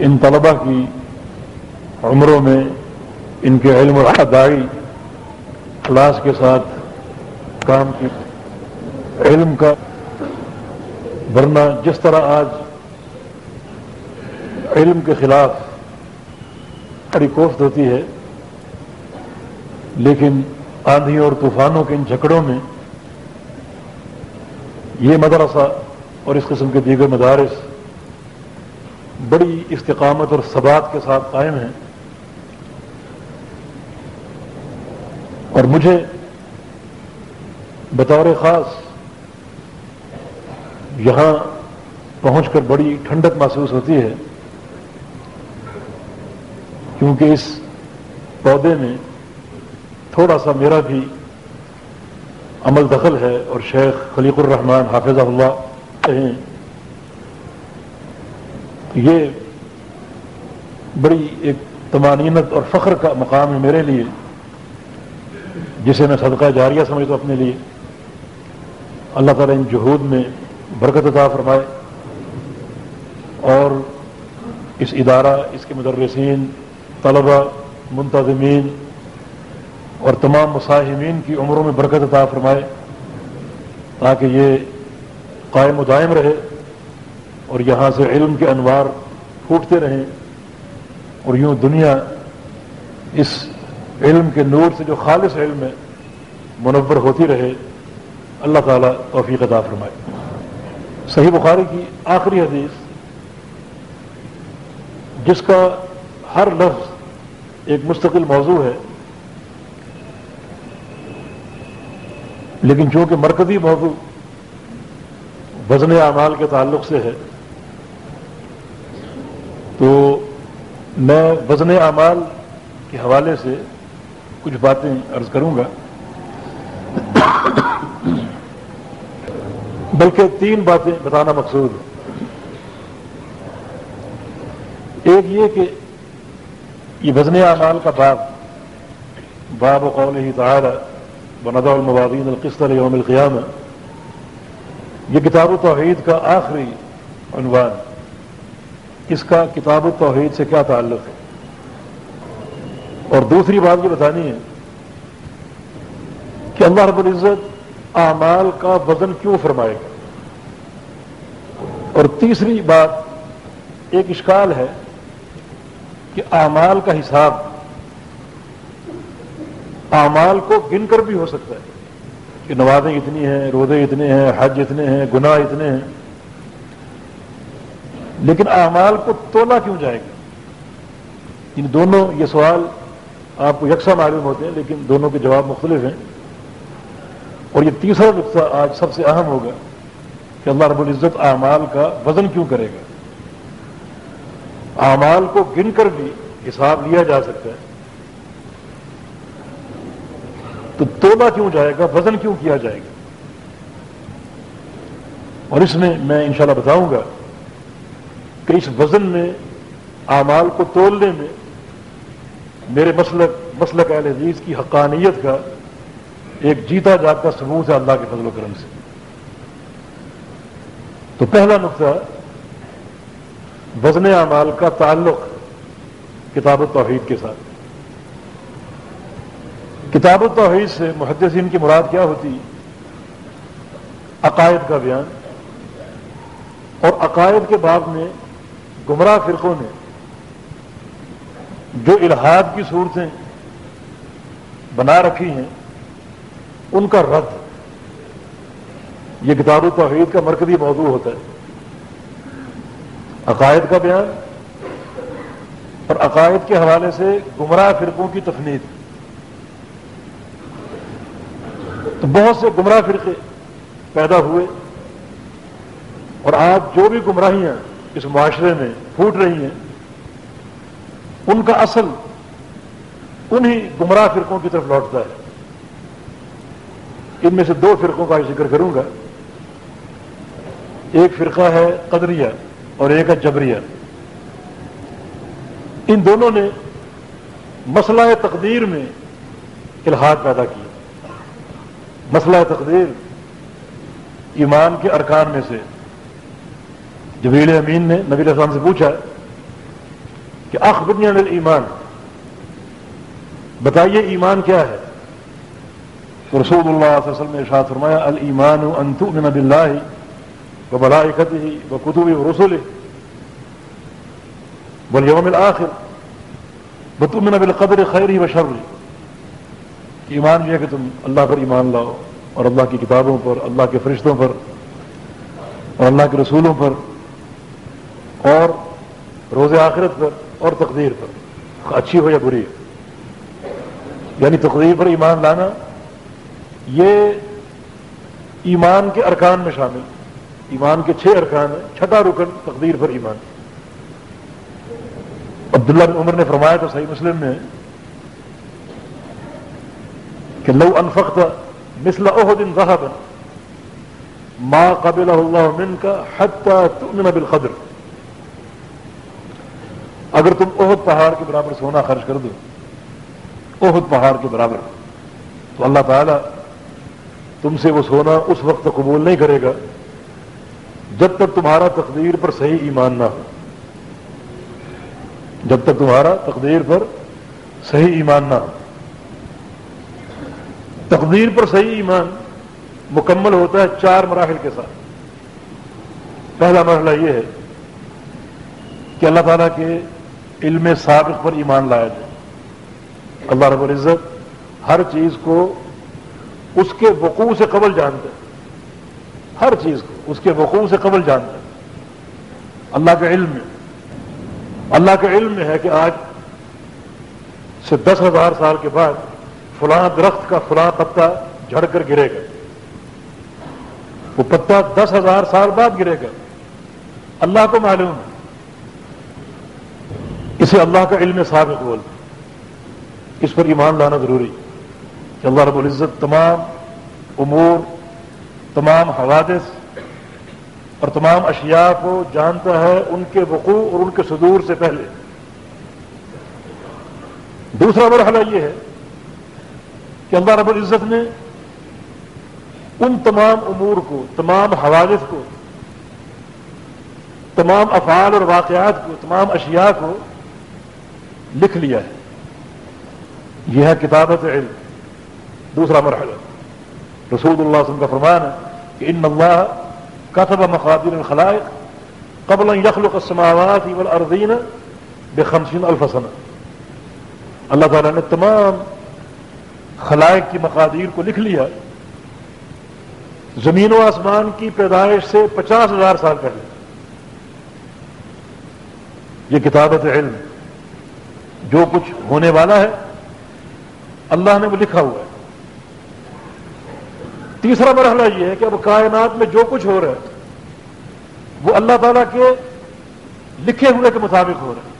ان طلبہ کی عمروں میں ان کے علم و ادائی کلاس کے ساتھ کام کی، علم کا ورنہ جس طرح آج علم کے خلاف بڑی کوفت ہوتی ہے، لیکن آندھیوں اور طوفانوں کے ان جھکڑوں میں یہ مدرسہ اور اس قسم کے دیگر مدارس بڑی استقامت اور ثبات کے ساتھ قائم ہیں اور مجھے بطور خاص یہاں پہنچ کر بڑی ٹھنڈک محسوس ہوتی ہے، کیونکہ اس پودے میں تھوڑا سا میرا بھی عمل دخل ہے اور شیخ خلیق الرحمان حافظ اللہ کہیں یہ بڑی ایک تمانینت اور فخر کا مقام ہے میرے لیے، جسے میں صدقہ جاریہ سمجھتا ہوں اپنے لیے۔ اللہ تعالیٰ ان جہود میں برکت عطا فرمائے اور اس ادارہ، اس کے مدرسین، طلبہ، منتظمین اور تمام مساہمین کی عمروں میں برکت عطا فرمائے تاکہ یہ قائم و دائم رہے۔ اور یہاں سے علم کے انوار پھوٹتے رہیں اور یوں دنیا اس علم کے نور سے جو خالص علم ہے، منور ہوتی رہے۔ اللہ تعالیٰ توفیق عطا فرمائے۔ صحیح بخاری کی آخری حدیث، جس کا ہر لفظ ایک مستقل موضوع ہے، لیکن چونکہ مرکزی موضوع وزن اعمال کے تعلق سے ہے تو میں وزن اعمال کے حوالے سے کچھ باتیں عرض کروں گا۔ بلکہ تین باتیں بتانا مقصود ہے۔ ایک یہ کہ یہ وزن اعمال کا باب باب و قول ہی تعالی بندا المبادین القسط یوم القیام یہ کتاب و توحید کا آخری عنوان۔ اس کا کتاب و توحید سے کیا تعلق ہے؟ اور دوسری بات یہ بتانی ہے کہ اللہ رب العزت اعمال کا وزن کیوں فرمائے گا؟ اور تیسری بات ایک اشکال ہے کہ اعمال کا حساب اعمال کو گن کر بھی ہو سکتا ہے کہ نوازیں اتنی ہیں، روزے اتنے ہیں، حج اتنے ہیں، گناہ اتنے ہیں۔ لیکن اعمال کو تولا کیوں جائے گا؟ ان دونوں یہ سوال آپ کو یکساں معلوم ہوتے ہیں، لیکن دونوں کے جواب مختلف ہیں۔ اور یہ تیسرا نقطہ آج سب سے اہم ہوگا کہ اللہ رب العزت اعمال کا وزن کیوں کرے گا۔ اعمال کو گن کر بھی حساب لیا جا سکتا ہے۔ تو توبہ کیوں جائے گا؟ وزن کیوں کیا جائے گا؟ اور اس میں میں انشاءاللہ بتاؤں گا کہ اس وزن میں، اعمال کو تولنے میں، میرے مسلک مسلک اہل عزیز کی حقانیت کا ایک جیتا جاگتا ثبوت ہے اللہ کے فضل و کرم سے۔ تو پہلا نقطہ، وزن اعمال کا تعلق کتاب و توحید کے ساتھ۔ کتاب و توحید سے محدثین کی مراد کیا ہوتی؟ عقائد کا بیان۔ اور عقائد کے بعد میں گمراہ فرقوں نے جو الحاد کی صورتیں بنا رکھی ہیں، ان کا رد، یہ کتاب و توحید کا مرکزی موضوع ہوتا ہے۔ عقائد کا بیان اور عقائد کے حوالے سے گمراہ فرقوں کی تفنید۔ تو بہت سے گمراہ فرقے پیدا ہوئے اور آج جو بھی گمراہیاں اس معاشرے میں پھوٹ رہی ہیں، ان کا اصل انہی گمراہ فرقوں کی طرف لوٹتا ہے۔ ان میں سے دو فرقوں کا ذکر کروں گا۔ ایک فرقہ ہے قدریہ اور ایک ہے جبریہ۔ ان دونوں نے مسئلہ تقدیر میں الحاظ پیدا کیا۔ مسئلہ تقدیر ایمان کے ارکان میں سے جبیل امین نے نبی السلام سے پوچھا کہ اخبرنی عن ایمان بتائیے ایمان کیا ہے؟ تو رسول اللہ صلی اللہ علیہ وسلم نے ارشاد فرمایا المان ان تؤمن باللہ و ملائکتہ و کتبہ و رسلہ والیوم الاخر بتؤمن بالقدر خیرہ و شرہ ایمان یہ ہے کہ تم اللہ پر ایمان لاؤ اور اللہ کی کتابوں پر، اللہ کے فرشتوں پر اور اللہ کے رسولوں پر۔ اور روز آخرت پر اور تقدیر پر، اچھی ہو یا بری۔ یعنی تقدیر پر ایمان لانا، یہ ایمان کے ارکان میں شامل۔ ایمان کے چھ ارکان ہیں، چھٹا رکن، تقدیر پر ایمان۔ عبداللہ بن عمر نے فرمایا تو صحیح مسلم میں کہ لو انفقت مثل احد ذهبا ما قبله الله منك حتى تؤمن بالقدر۔ اگر تم احد پہاڑ کے برابر سونا خرچ کر دو، احد پہاڑ کے برابر، تو اللہ تعالی تم سے وہ سونا اس وقت قبول نہیں کرے گا جب تک تمہارا تقدیر پر صحیح ایمان نہ ہو۔ جب تک تمہارا تقدیر پر صحیح ایمان نہ ہو۔ تقدیر پر صحیح ایمان مکمل ہوتا ہے چار مراحل کے ساتھ۔ پہلا مرحلہ یہ ہے کہ اللہ تعالیٰ کے علم سابق پر ایمان لایا جائے۔ اللہ رب العزت ہر چیز کو اس کے وقوع سے قبل جانتے ہر چیز کو اس کے وقوع سے قبل جانتے اللہ کے علم میں، اللہ کے علم میں ہے کہ آج سے دس ہزار سال کے بعد فلاں درخت کا فلاں پتا جھڑ کر گرے گا۔ وہ پتا دس ہزار سال بعد گرے گا۔ اللہ کو معلوم ہے۔ اسے اللہ کا علم ثابت بول اس پر ایمان لانا ضروری کہ اللہ رب العزت تمام امور، تمام حوادث اور تمام اشیاء کو جانتا ہے ان کے وقوع اور ان کے صدور سے پہلے۔ دوسرا مرحلہ یہ ہے کہ اللہ رب العزت نے ان تمام امور کو، تمام حوادث کو، تمام افعال اور واقعات کو، تمام اشیاء کو لکھ لیا ہے۔ یہ ہے کتابت علم۔ دوسرا مرحلہ۔ رسول اللہ علیہ وسلم کا فرمان ہے کہ ان اللہ کتب مخادر الخلائق قبل یخلق السماوات والارضین بخمسین الفسن اللہ تعالیٰ نے تمام خلائق کی مقادیر کو لکھ لیا۔ زمین و آسمان کی پیدائش سے پچاس ہزار سال پہلے۔ یہ کتابت علم۔ جو کچھ ہونے والا ہے، اللہ نے وہ لکھا ہوا ہے۔ تیسرا مرحلہ یہ ہے کہ اب کائنات میں جو کچھ ہو رہا ہے، وہ اللہ تعالیٰ کے لکھے ہوئے کے مطابق ہو رہا ہے۔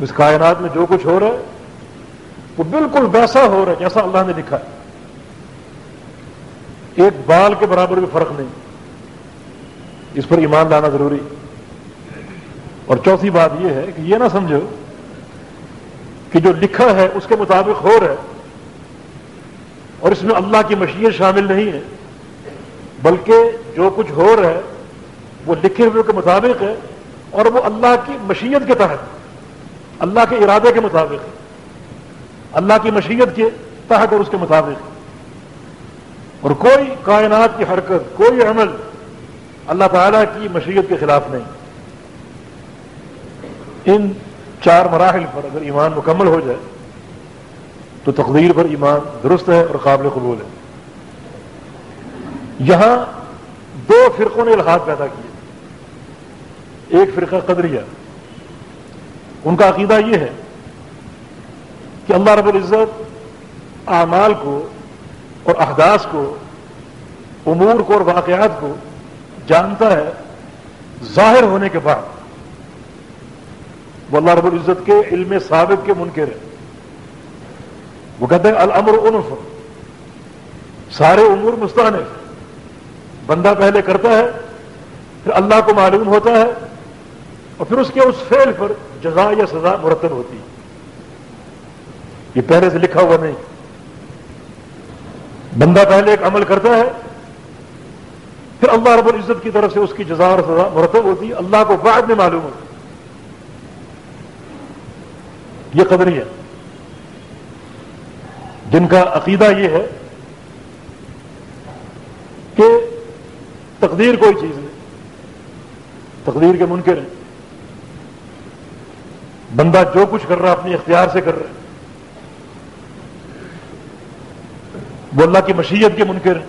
اس کائنات میں جو کچھ ہو رہا ہے، وہ بالکل ویسا ہو رہا ہے جیسا اللہ نے لکھا ہے۔ ایک بال کے برابر بھی فرق نہیں۔ اس پر ایمان لانا ضروری اور چوتھی بات یہ ہے کہ یہ نہ سمجھو کہ جو لکھا ہے اس کے مطابق ہو رہا ہے اور اس میں اللہ کی مشیت شامل نہیں ہے، بلکہ جو کچھ ہو رہا ہے وہ لکھے ہوئے کے مطابق ہے اور وہ اللہ کی مشیت کے تحت، اللہ کے ارادے کے مطابق ہے۔ اللہ کی مشیت کے تحت اور اس کے مطابق۔ اور کوئی کائنات کی حرکت، کوئی عمل اللہ تعالیٰ کی مشیت کے خلاف نہیں۔ ان چار مراحل پر اگر ایمان مکمل ہو جائے، تو تقدیر پر ایمان درست ہے اور قابل قبول ہے۔ یہاں دو فرقوں نے الحاظ پیدا کیے۔ ایک فرقہ قدریہ، ان کا عقیدہ یہ ہے کہ اللہ رب العزت اعمال کو اور احداث کو، امور کو اور واقعات کو جانتا ہے ظاہر ہونے کے بعد۔ وہ اللہ رب العزت کے علم ثابت کے منکر ہے وہ کہتے ہیں، الامر عنف سارے امور مستان بندہ پہلے کرتا ہے، پھر اللہ کو معلوم ہوتا ہے، اور پھر اس کے اس فعل پر جزا یا سزا مرتب ہوتی ہے۔ یہ پہلے سے لکھا ہوا نہیں۔ بندہ پہلے ایک عمل کرتا ہے، پھر اللہ رب العزت کی طرف سے اس کی جزا اور سزا مرتب ہوتی ہے، اللہ کو بعد میں معلوم ہوتی یہ قدری ہے۔ جن کا عقیدہ یہ ہے کہ تقدیر کوئی چیز نہیں، تقدیر کے منکر ہیں۔ بندہ جو کچھ کر رہا، اپنی اختیار سے کر رہا ہے۔ وہ اللہ کی مشیت کے منکر ہیں۔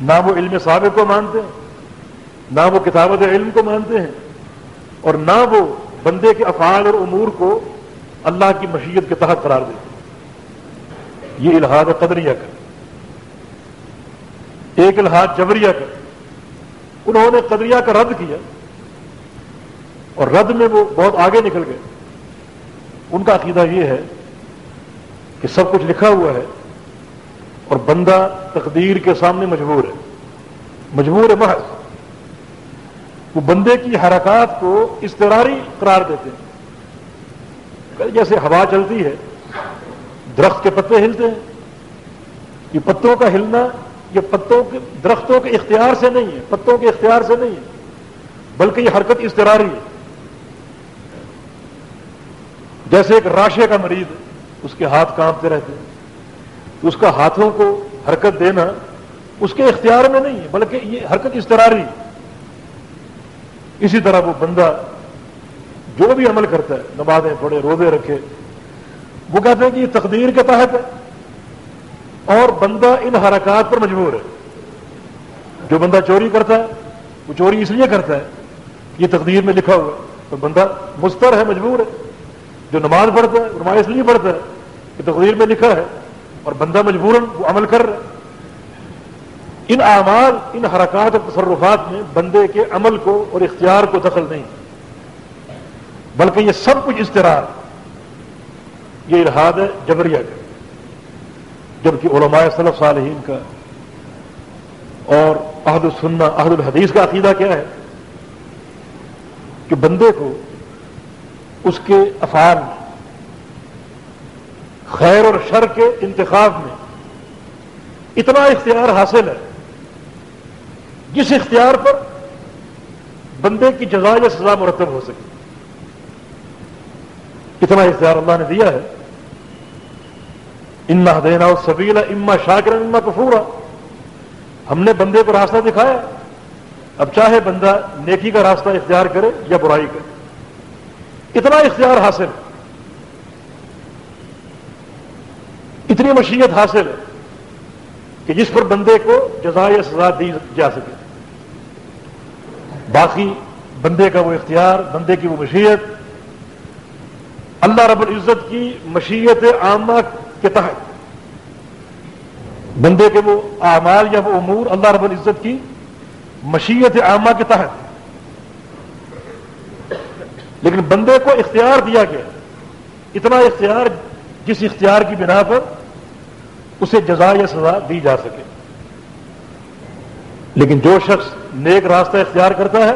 نہ وہ علم سابق کو مانتے ہیں، نہ وہ کتابت علم کو مانتے ہیں۔ اور نہ وہ بندے کے افعال اور امور کو اللہ کی مشیت کے تحت قرار دیتے یہ الحاظ قدریہ کر ایک الحاظ جبریہ کر انہوں نے قدریہ کا رد کیا اور رد میں وہ بہت آگے نکل گئے۔ ان کا عقیدہ یہ ہے کہ سب کچھ لکھا ہوا ہے اور بندہ تقدیر کے سامنے مجبور ہے۔ مجبور ہے محض۔ وہ بندے کی حرکات کو استراری قرار دیتے ہیں۔ جیسے ہوا چلتی ہے، درخت کے پتے ہلتے ہیں۔ یہ پتوں کا ہلنا، یہ پتوں کے، درختوں کے اختیار سے نہیں ہے، پتوں کے اختیار سے نہیں ہے، بلکہ یہ حرکت استراری ہے۔ جیسے ایک راشے کا مریض اس کے ہاتھ کانپتے رہتے ہیں اس کا ہاتھوں کو حرکت دینا اس کے اختیار میں نہیں ہے، بلکہ یہ حرکت استراری اسی طرح وہ بندہ جو بھی عمل کرتا ہے، نمازیں پڑھے، روزے رکھے۔ وہ کہتے ہیں کہ یہ تقدیر کے تحت ہے اور بندہ ان حرکات پر مجبور ہے۔ جو بندہ چوری کرتا ہے، وہ چوری اس لیے کرتا ہے یہ تقدیر میں لکھا ہوا ہے۔ تو بندہ مستر ہے، مجبور ہے۔ جو نماز پڑھتا ہے، نماز اس لیے پڑھتا ہے کہ تقدیر میں لکھا ہے اور بندہ مجبور وہ عمل کر رہا ہے۔ ان اعمال، ان حرکات اور تصرفات میں بندے کے عمل کو اور اختیار کو دخل نہیں۔ بلکہ یہ سب کچھ استرار، یہ ارحاد ہے جبریہ کا، جبکہ علماء صلف صالحین کا۔ اور عہد السنہ عہد الحدیث کا عقیدہ کیا ہے؟ کہ بندے کو اس کے افعال میں خیر اور شر کے انتخاب میں اتنا اختیار حاصل ہے، جس اختیار پر بندے کی جزا یا سزا مرتب ہو سکے۔ اتنا اختیار اللہ نے دیا ہے۔ اما دینا سبیلا اما شاکر اما کفورا ہم نے بندے کو راستہ دکھایا۔ اب چاہے بندہ نیکی کا راستہ اختیار کرے یا برائی کرے۔ اتنا اختیار حاصل۔ اتنی مشیت حاصل ہے کہ جس پر بندے کو جزائے سزا دی جا سکے۔ باقی بندے کا وہ اختیار، بندے کی وہ مشیت اللہ رب العزت کی مشیت عامہ کے تحت۔ بندے کے وہ اعمال یا وہ امور اللہ رب العزت کی مشیت عامہ کے تحت۔ لیکن بندے کو اختیار دیا گیا۔ اتنا اختیار جس اختیار کی بنا پر اسے جزا یا سزا دی جا سکے۔ لیکن جو شخص نیک راستہ اختیار کرتا ہے،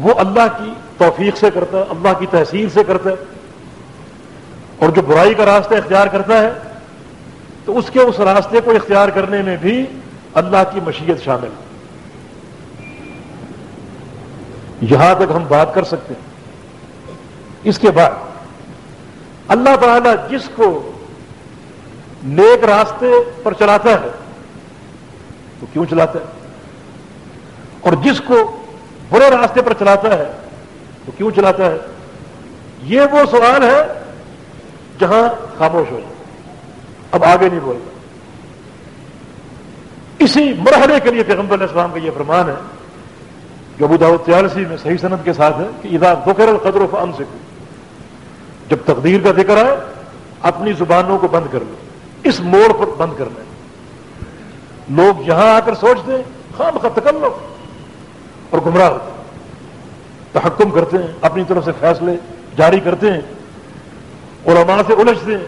وہ اللہ کی توفیق سے کرتا ہے، اللہ کی تحصیل سے کرتا ہے، اور جو برائی کا راستہ اختیار کرتا ہے، تو اس کے اس راستے کو اختیار کرنے میں بھی اللہ کی مشیت شامل ہے۔ یہاں تک ہم بات کر سکتے ہیں۔ اس کے بعد، اللہ تعالی جس کو نیک راستے پر چلاتا ہے، تو کیوں چلاتا ہے؟ اور جس کو برے راستے پر چلاتا ہے تو کیوں چلاتا ہے؟ یہ وہ سوال ہے جہاں خاموش ہو جائے۔ اب آگے نہیں بولتا اسی مرحلے کے لیے پیغمبر علیہ السلام کا یہ فرمان ہے جو ابو داود تیالسی میں صحیح صنعت کے ساتھ ہے کہ ادا بکر القدر و فن سے جب تقدیر کا ذکر ہے اپنی زبانوں کو بند کر لو۔ اس موڑ پر بند کرنا ہے لوگ یہاں آ کر سوچتے ہیں خام خط کر لو اور گمراہ ہوتے ہیں۔ تحکم کرتے ہیں، اپنی طرف سے فیصلے جاری کرتے ہیں۔ علماء سے الجھتے ہیں،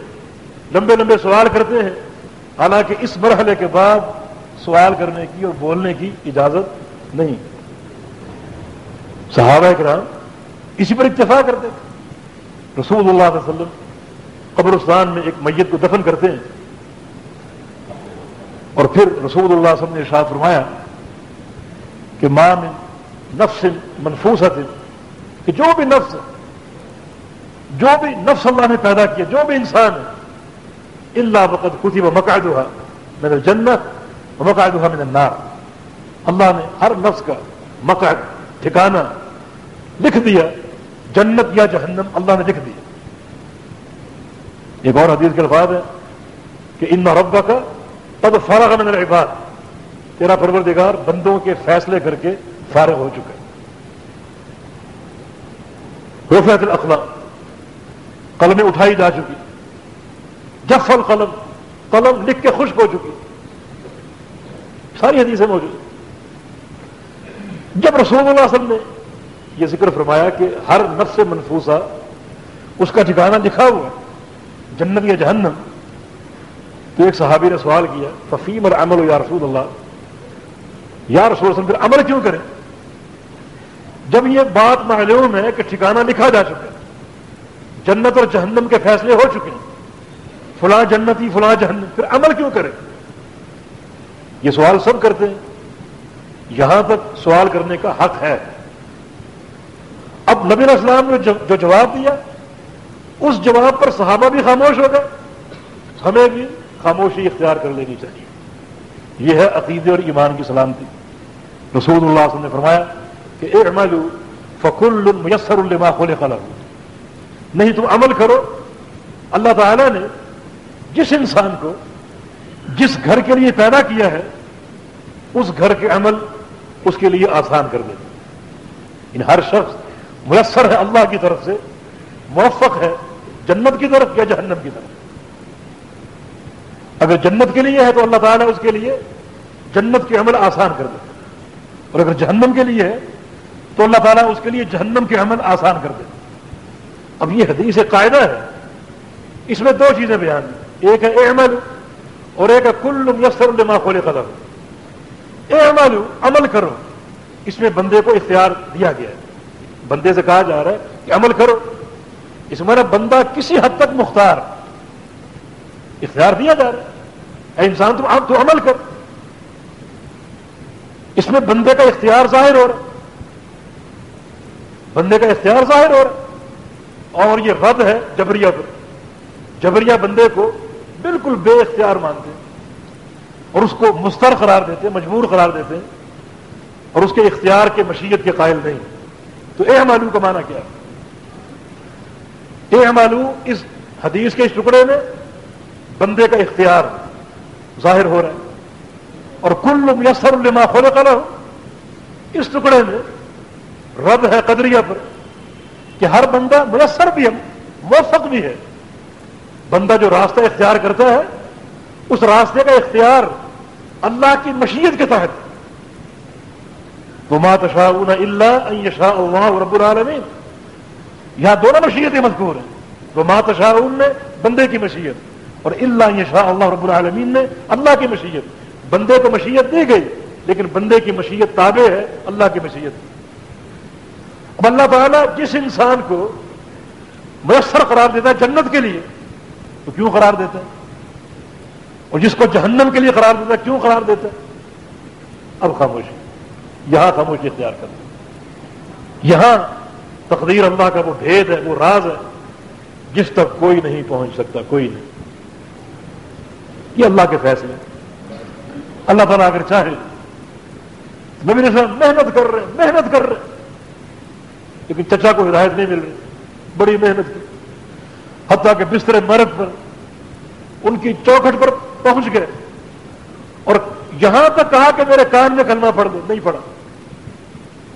لمبے لمبے سوال کرتے ہیں۔ حالانکہ اس مرحلے کے بعد سوال کرنے کی اور بولنے کی اجازت نہیں۔ صحابہ کرام اسی پر اتفاق کرتے تھے۔ رسول اللہ علیہ وسلم قبرستان میں ایک میت کو دفن کرتے ہیں۔ اور پھر رسول اللہ علیہ وسلم نے ارشاد فرمایا کہ ماں میں نفس منفوس کہ جو بھی نفس جو بھی نفس اللہ نے پیدا کیا، جو بھی انسان ہے اللہ وقت کسی و مقاعد ہوا میرے جنت و مقاعد ہوا میرے نار اللہ نے ہر نفس کا مقعد ٹھکانا لکھ دیا، جنت یا جہنم اللہ نے لکھ دیا۔ ایک اور حدیث کے الفاظ ہے کہ ان ربا کا پد فارغ من العباد۔ تیرا پروردگار بندوں کے فیصلے کر کے فارغ ہو چکا ہے رفعت الاقلام، قلمیں اٹھائی جا چکی جف القلم، قلم لکھ کے خشک ہو چکی ساری حدیثیں موجود جب رسول اللہ علیہ وسلم نے یہ ذکر فرمایا کہ ہر نفس منفوسا اس کا ٹھکانہ لکھا ہوا جنت یا جہنم، تو ایک صحابی نے سوال کیا، ففیم اور عمل ہو یا رسول اللہ؟ یا رسول اللہ پھر عمل کیوں کریں؟ جب یہ بات معلوم ہے کہ ٹھکانہ لکھا جا چکا ہے، جنت اور جہنم کے فیصلے ہو چکے ہیں۔ فلاں جنتی، فلاں جہنم، پھر عمل کیوں کریں یہ سوال سب کرتے ہیں۔ یہاں تک سوال کرنے کا حق ہے۔ اب نبی اسلام نے جو جواب دیا، اس جواب پر صحابہ بھی خاموش ہو گئے۔ ہمیں بھی خاموشی اختیار کر لینی چاہیے۔ یہ ہے عقیدے اور ایمان کی سلامتی۔ رسول اللہ علیہ وسلم نے فرمایا کہ اے عمل فکل میسر الما خل خلق نہیں تم عمل کرو، اللہ تعالی نے جس انسان کو جس گھر کے لیے پیدا کیا ہے، اس گھر کے عمل اس کے لیے آسان کر دے۔ ان ہر شخص میسر ہے اللہ کی طرف سے، موفق ہے جنت کی طرف یا جہنم کی طرف۔ اگر جنت کے لیے ہے تو اللہ تعالیٰ اس کے لیے جنت کے عمل آسان کر دے۔ اور اگر جہنم کے لیے ہے تو اللہ تعالیٰ اس کے لیے جہنم کے عمل آسان کر دے۔ اب یہ حدیث قاعدہ ہے۔ اس میں دو چیزیں بیان ہیں۔ ایک ہے عمل اور ایک ہے کل یسر الما کھولے قدم اے عمل عمل کرو۔ اس میں بندے کو اختیار دیا گیا ہے۔ بندے سے کہا جا رہا ہے کہ عمل کرو۔ اس میں بندہ کسی حد تک مختار، اختیار دیا جا رہا ہے۔ اے انسان تم آپ تو عمل کر۔ اس میں بندے کا اختیار ظاہر ہو رہا بندے کا اختیار ظاہر ہو رہا ہے۔ اور یہ رد ہے جبریہ پر۔ جبریہ بندے کو بالکل بے اختیار مانتے ہیں۔ اور اس کو مستر قرار دیتے ہیں، مجبور قرار دیتے ہیں۔ اور اس کے اختیار کے مشیت کے قائل نہیں۔ تو اے معلوم کا معنی کیا ہے؟ معلوم اس حدیث کے اس ٹکڑے میں بندے کا اختیار ظاہر ہو رہا ہے۔ اور کل میسر الما خلق له اس ٹکڑے میں رد ہے قدریہ پر کہ ہر بندہ میسر بھی ہے، موفق بھی ہے۔ بندہ جو راستہ اختیار کرتا ہے، اس راستے کا اختیار اللہ کی مشیت کے تحت۔ تو مات شاہ اللہ شاہ اللہ رب العالمین۔ یہاں دونوں مشیتیں مذکور ہیں۔ وہ مات نے بندے کی مشیت، اور اللہ شاہ اللہ رب العالمین نے اللہ کی مشیت۔ بندے کو مشیت دی گئی، لیکن بندے کی مشیت تابع ہے اللہ کی مشیت۔ اللہ تعالیٰ جس انسان کو میسر قرار دیتا ہے جنت کے لیے، تو کیوں قرار دیتا ہے؟ اور جس کو جہنم کے لیے قرار دیتا ہے، کیوں قرار دیتا ہے؟ اب خاموشی، یہاں خاموشی اختیار کرتا یہاں تقدیر اللہ کا وہ بھید ہے، وہ راز ہے، جس تک کوئی نہیں پہنچ سکتا، کوئی نہیں۔ یہ اللہ کے فیصلے۔ اللہ تعالیٰ اگر چاہے، نبی صاحب محنت کر رہے ہیں، محنت کر رہے ہیں۔ لیکن چچا کو ہدایت نہیں مل رہی۔ بڑی محنت کی۔ حتیٰ کہ بستر مرد پر ان کی چوکھٹ پر پہنچ گئے۔ اور یہاں تک کہا کہ میرے کان میں کلمہ پڑھ دو، نہیں پڑا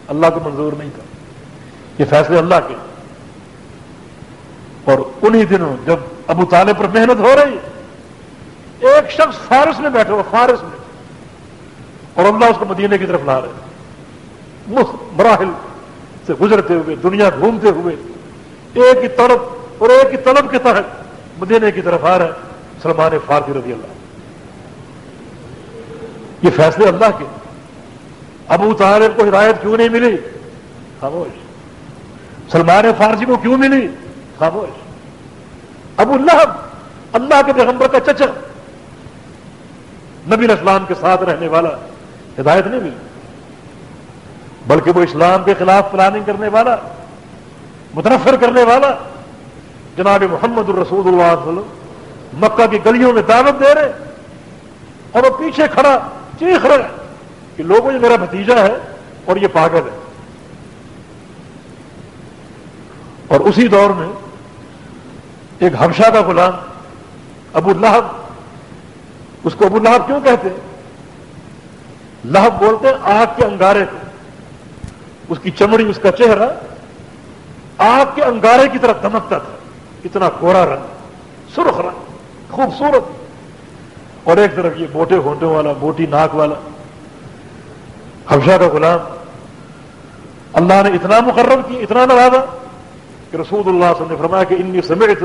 اللہ کو منظور نہیں تھا۔ یہ فیصلے اللہ کے۔ اور انہی دنوں جب ابو طالب پر محنت ہو رہی، ایک شخص فارس میں بیٹھے ہو فارس میں۔ اور اللہ اس کو مدینے کی طرف لا رہے۔ مراحل۔ سے گزرتے ہوئے، دنیا گھومتے ہوئے، ایک ہی طلب اور ایک ہی طلب کے تحت مدینے کی طرف آ رہے ہیں سلمان فارسی رضی اللہ یہ فیصلے اللہ کے۔ ابو طالب کو ہدایت کیوں نہیں ملی؟ خاموش۔ سلمان فارسی کو کیوں ملی؟ خاموش۔ ابو اللہ اللہ کے پیغمبر کا چچا۔ نبی اسلام کے ساتھ رہنے والا، ہدایت نہیں ملی۔ بلکہ وہ اسلام کے خلاف پلاننگ کرنے والا، متنفر کرنے والا۔ جناب محمد الرسول اللہ علیہ وسلم مکہ کی گلیوں میں دعوت دے رہے اور وہ پیچھے کھڑا، چیخ رہا ہے کہ لوگوں، یہ میرا بھتیجا ہے اور یہ پاگل ہے۔ اور اسی دور میں ایک ہمشا کا غلام، ابو لہب، اس کو ابو لہب کیوں کہتے؟ لہب بولتے آگ کے انگارے کو۔ اس کی چمڑی، اس کا چہرہ آگ کے انگارے کی طرف دمکتا تھا۔ اتنا کوڑا رنگ، سرخ رنگ، خوبصورت۔ اور ایک طرف یہ موٹے ہونٹوں والا موٹی ناک والا۔ حفشہ کا غلام اللہ نے اتنا مقرر کی اتنا نوازا کہ رسول اللہ صلی اللہ علیہ وسلم نے فرمایا کہ انی سمیت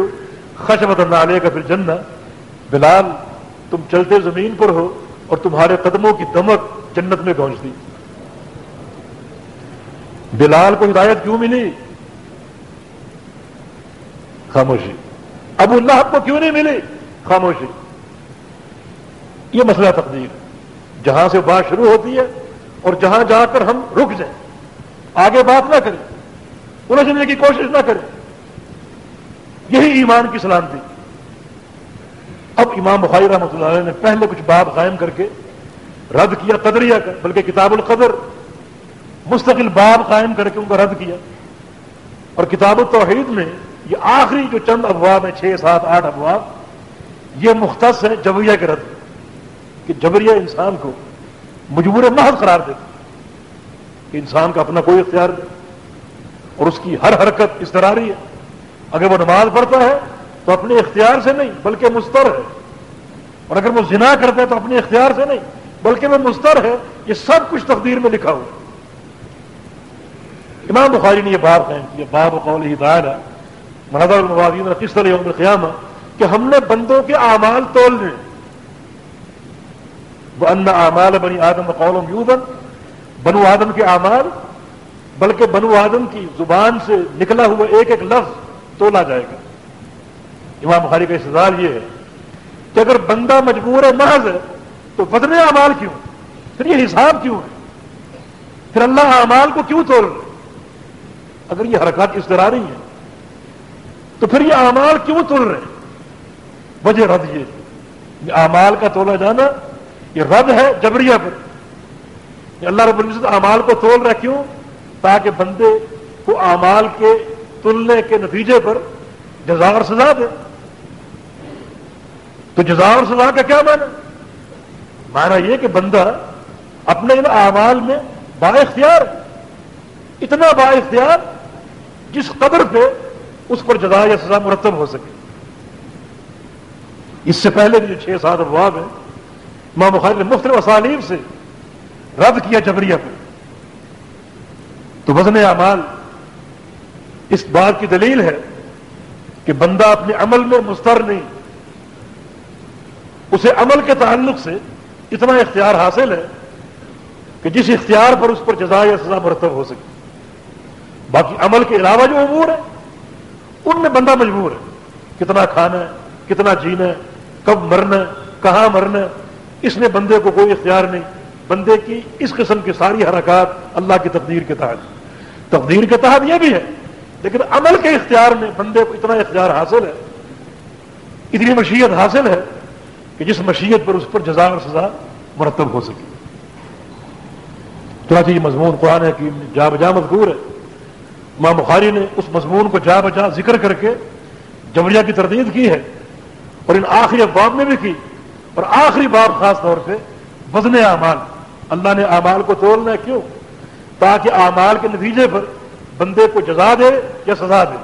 خشمت نالے کا پھر جن بلال، تم چلتے زمین پر ہو اور تمہارے قدموں کی دمک جنت میں پہنچتی بلال کو ہدایت کیوں ملی؟ خاموشی۔ ابو اللہ کو کیوں نہیں ملی؟ خاموشی۔ یہ مسئلہ تقدیر۔ جہاں سے بات شروع ہوتی ہے اور جہاں جا کر ہم رک جائیں۔ آگے بات نہ کریں۔ انہیں کی کوشش نہ کریں۔ یہی ایمان کی سلامتی۔ اب امام بخاری رحمۃ اللہ علیہ نے پہلے کچھ باب قائم کر کے رد کیا قدریہ کا بلکہ کتاب القدر مستقل باب قائم کر کے ان کا رد کیا۔ اور کتاب التوحید میں یہ آخری جو چند ابواب ہیں، چھ، سات، آٹھ ابواب، یہ مختص ہے جبریہ کے رد۔ کہ جبریہ انسان کو مجبور محض قرار دیتا کہ انسان کا اپنا کوئی اختیار نہیں۔ اور اس کی ہر حرکت اس طرح ہے۔ اگر وہ نماز پڑھتا ہے تو اپنے اختیار سے نہیں، بلکہ مستر ہے۔ اور اگر وہ زنا کرتا ہے تو اپنے اختیار سے نہیں، بلکہ وہ مستر ہے۔ یہ سب کچھ تقدیر میں لکھا ہوا ہے۔ امام بخاری نے یہ باب قائم کیا، باب قول ہی دائرہ مراد الموادین کس طرح یوم قیامہ کہ ہم نے بندوں کے اعمال تولنے وہ ان اعمال بنی آدم قول یوبن بنو آدم کے اعمال، بلکہ بنو آدم کی زبان سے نکلا ہوا ایک ایک لفظ تولا جائے گا۔ امام بخاری کا استدار یہ ہے کہ اگر بندہ مجبور ہے محض ہے، تو بدنے اعمال کیوں؟ پھر یہ حساب کیوں ہے؟ پھر اللہ اعمال کو کیوں تول رہے اگر یہ حرکات اس طرح رہی ہیں، تو پھر یہ اعمال کیوں تول رہے ہیں؟ وجہ رد یہ اعمال کا تولا جانا، یہ رد ہے جبریہ پر۔ اللہ رب العزت اعمال کو تول رہا کیوں؟ تاکہ بندے کو اعمال کے تلنے کے نتیجے پر جزا اور سزا دے۔ تو جزا اور سزا کا کیا مانا مانا یہ کہ بندہ اپنے ان اعمال میں با اختیار، اتنا با اختیار جس قدر پہ اس پر جزا یا سزا مرتب ہو سکے۔ اس سے پہلے بھی جو چھ سات ابواب ہیں ماں بخاری نے مختلف اسالیب سے رد کیا جبریہ پہ تو وزن اعمال اس بات کی دلیل ہے کہ بندہ اپنے عمل میں مستر نہیں، اسے عمل کے تعلق سے اتنا اختیار حاصل ہے کہ جس اختیار پر اس پر جزا یا سزا مرتب ہو سکے۔ باقی عمل کے علاوہ جو امور ہے ان میں بندہ مجبور ہے۔ کتنا کھانا ہے، کتنا جینا ہے، کب مرنا ہے، کہاں مرنا ہے۔ اس میں بندے کو کوئی اختیار نہیں۔ بندے کی اس قسم کی ساری حرکات اللہ کی تقدیر کے تحت۔ تقدیر کے تحت یہ بھی ہے، لیکن عمل کے اختیار میں بندے کو اتنا اختیار حاصل ہے، اتنی مشیت حاصل ہے کہ جس مشیت پر اس پر جزا اور سزا مرتب ہو سکے۔ چنانچہ یہ مضمون قرآن ہے کہ جا بجا مذکور ہے۔ ماں بخاری نے اس مضمون کو جا بجا ذکر کر کے جمریہ کی تردید کی ہے اور ان آخری ابواب میں بھی کی اور آخری باب خاص طور پہ وزن اعمال۔ اللہ نے اعمال کو تولنا ہے کیوں؟ تاکہ اعمال کے نتیجے پر بندے کو جزا دے یا سزا دے۔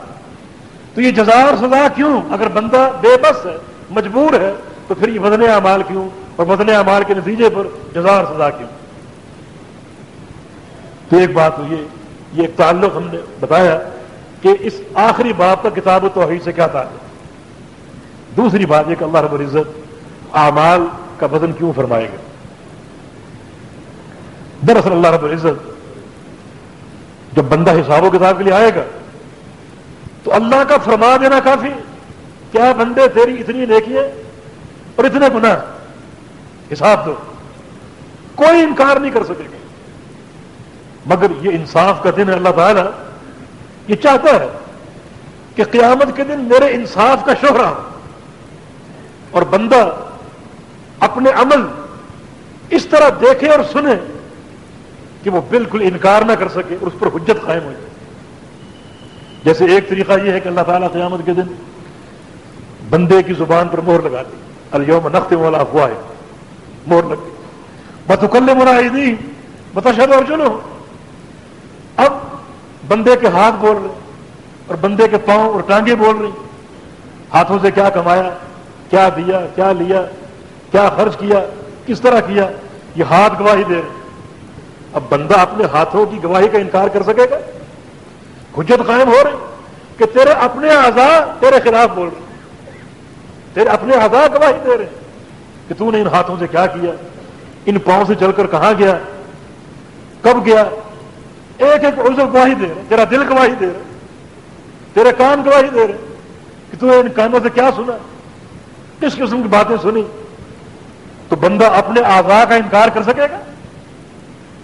تو یہ جزا اور سزا کیوں؟ اگر بندہ بے بس ہے، مجبور ہے، تو پھر یہ وزن اعمال کیوں؟ اور وزن اعمال کے نتیجے پر جزا اور سزا کیوں؟ تو ایک بات یہ یہ ایک تعلق ہم نے بتایا کہ اس آخری بات کا کتاب و توحید سے کیا تعلق؟ دوسری بات یہ کہ اللہ رب العزت اعمال کا وزن کیوں فرمائے گا؟ دراصل اللہ رب العزت جب بندہ حساب و کتاب کے لیے آئے گا تو اللہ کا فرما دینا کافی کیا بندے، تیری اتنی نیکی ہے اور اتنے گناہ، حساب دو، کوئی انکار نہیں کر سکے گا۔ مگر یہ انصاف کا دن ہے، اللہ تعالیٰ یہ چاہتا ہے کہ قیامت کے دن میرے انصاف کا شوہرا اور بندہ اپنے عمل اس طرح دیکھے اور سنے کہ وہ بالکل انکار نہ کر سکے، اور اس پر حجت قائم ہو جائے۔ جیسے ایک طریقہ یہ ہے کہ اللہ تعالیٰ قیامت کے دن بندے کی زبان پر مہر لگا دی الوم نقط والا افواہ۔ ہے مہر لگ گئی بتکل مناہدی بتشد اور چلو اب بندے کے ہاتھ بول رہے اور بندے کے پاؤں اور ٹانگیں بول رہی ہاتھوں سے کیا کمایا، کیا دیا، کیا لیا، کیا خرچ کیا، کس طرح کیا؟ یہ ہاتھ گواہی دے رہے اب بندہ اپنے ہاتھوں کی گواہی کا انکار کر سکے گا؟ حجت قائم ہو رہی کہ تیرے اپنے آزاد تیرے خلاف بول رہے تیرے اپنے آزاد گواہی دے رہے کہ تو نے ان ہاتھوں سے کیا کیا؟ ان پاؤں سے چل کر کہاں گیا؟ کب گیا؟ ایک ایک عزر گواہی دے رہے تیرا دل گواہی دے رہے تیرے کان گواہی دے رہے کہ تو ان کانوں سے کیا سنا کس قسم کی باتیں سنی؟ تو بندہ اپنے آزاد کا انکار کر سکے گا؟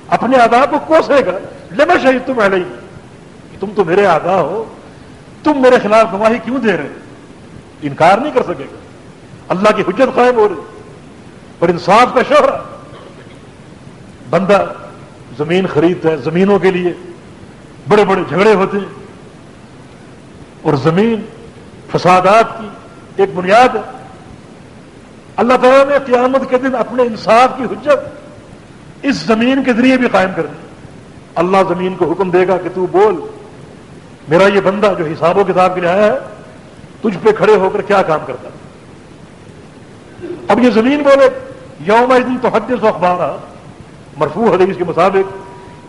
اپنے آزاد کو کوسے گا؟ لما شہید تم اہل تم تو میرے آگاہ ہو۔ تم میرے خلاف گواہی کیوں دے رہے انکار نہیں کر سکے گا۔ اللہ کی حجت قائم ہو رہی اور انصاف کا شوہر بندہ زمین خریدتا ہے زمینوں کے لیے بڑے بڑے جھگڑے ہوتے ہیں۔ اور زمین فسادات کی ایک بنیاد ہے۔ اللہ تعالیٰ نے قیامت کے دن اپنے انصاف کی حجت اس زمین کے ذریعے بھی قائم کر دی۔ اللہ زمین کو حکم دے گا کہ تو بول، میرا یہ بندہ جو حساب و کتاب کے لیے آیا ہے، تجھ پہ کھڑے ہو کر کیا کام کرتا اب یہ زمین بولے یوم دن تو حد و اخبار مرفوع حدیث کے مطابق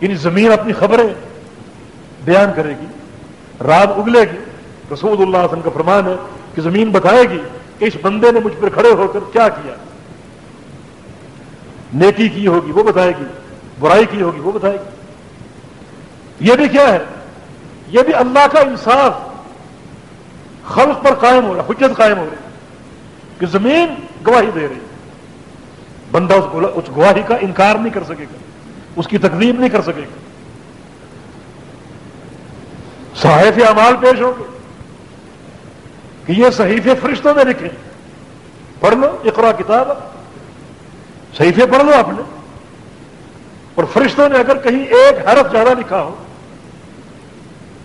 یعنی زمین اپنی خبریں بیان کرے گی، رات اگلے گی، رسول اللہ علیہ وسلم کا فرمان ہے کہ زمین بتائے گی کہ اس بندے نے مجھ پر کھڑے ہو کر کیا کیا۔ نیکی کی ہوگی، وہ بتائے گی۔ برائی کی ہوگی، وہ بتائے گی۔ یہ بھی کیا ہے؟ یہ بھی اللہ کا انصاف خلق پر قائم ہو رہا حجت قائم ہو رہی کہ زمین گواہی دے رہی بندہ اس گواہی کا انکار نہیں کر سکے گا۔ اس کی تقریب نہیں کر سکے گا۔ صحیف اعمال پیش ہوں گے۔ کہ یہ صحیفے فرشتوں نے لکھے پڑھ لو، اقرا کتاب۔ صحیفے پڑھ لو آپ نے۔ اور فرشتوں نے اگر کہیں ایک حرف زیادہ لکھا ہو،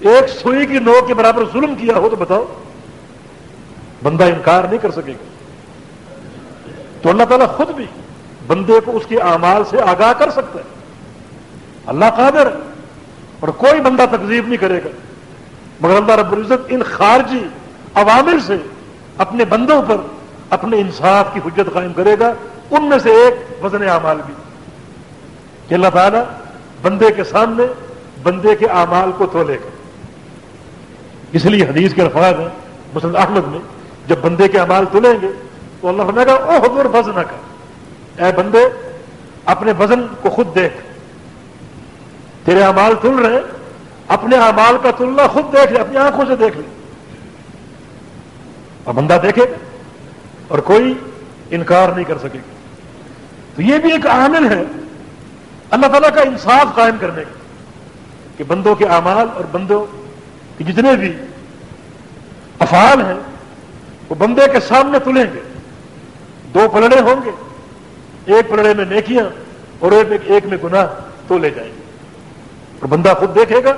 ایک سوئی کی نو کے برابر ظلم کیا ہو تو بتاؤ، بندہ انکار نہیں کر سکے گا۔ تو اللہ تعالیٰ خود بھی بندے کو اس کے اعمال سے آگاہ کر سکتا ہے۔ اللہ قادر ہے اور کوئی بندہ تقزیب نہیں کرے گا۔ مگر اللہ رب العزت ان خارجی عوامل سے اپنے بندوں پر اپنے انصاف کی حجت قائم کرے گا۔ ان میں سے ایک وزن اعمال بھی۔ کہ اللہ تعالیٰ بندے کے سامنے بندے کے اعمال کو تولے گا۔ اس لیے حدیث کے الفاظ ہیں۔ مسلم احمد میں جب بندے کے امال تلیں گے تو اللہ فرمائے گا او حضور وزن کا اے بندے اپنے وزن کو خود دیکھ۔ تیرے امال تل رہے، اپنے امال کا تلنا خود دیکھ لے، اپنی آنکھوں سے دیکھ لے۔ اور بندہ دیکھے گا اور کوئی انکار نہیں کر سکے۔ گا تو یہ بھی ایک عامل ہے اللہ تعالیٰ کا انصاف قائم کرنے کا، کہ بندوں کے اعمال اور بندوں کہ جتنے بھی افعال ہیں، وہ بندے کے سامنے تلیں گے۔ دو پلڑے ہوں گے ایک پلڑے میں نیکیاں اور ایک میں گناہ، تو لے جائیں گے اور بندہ خود دیکھے گا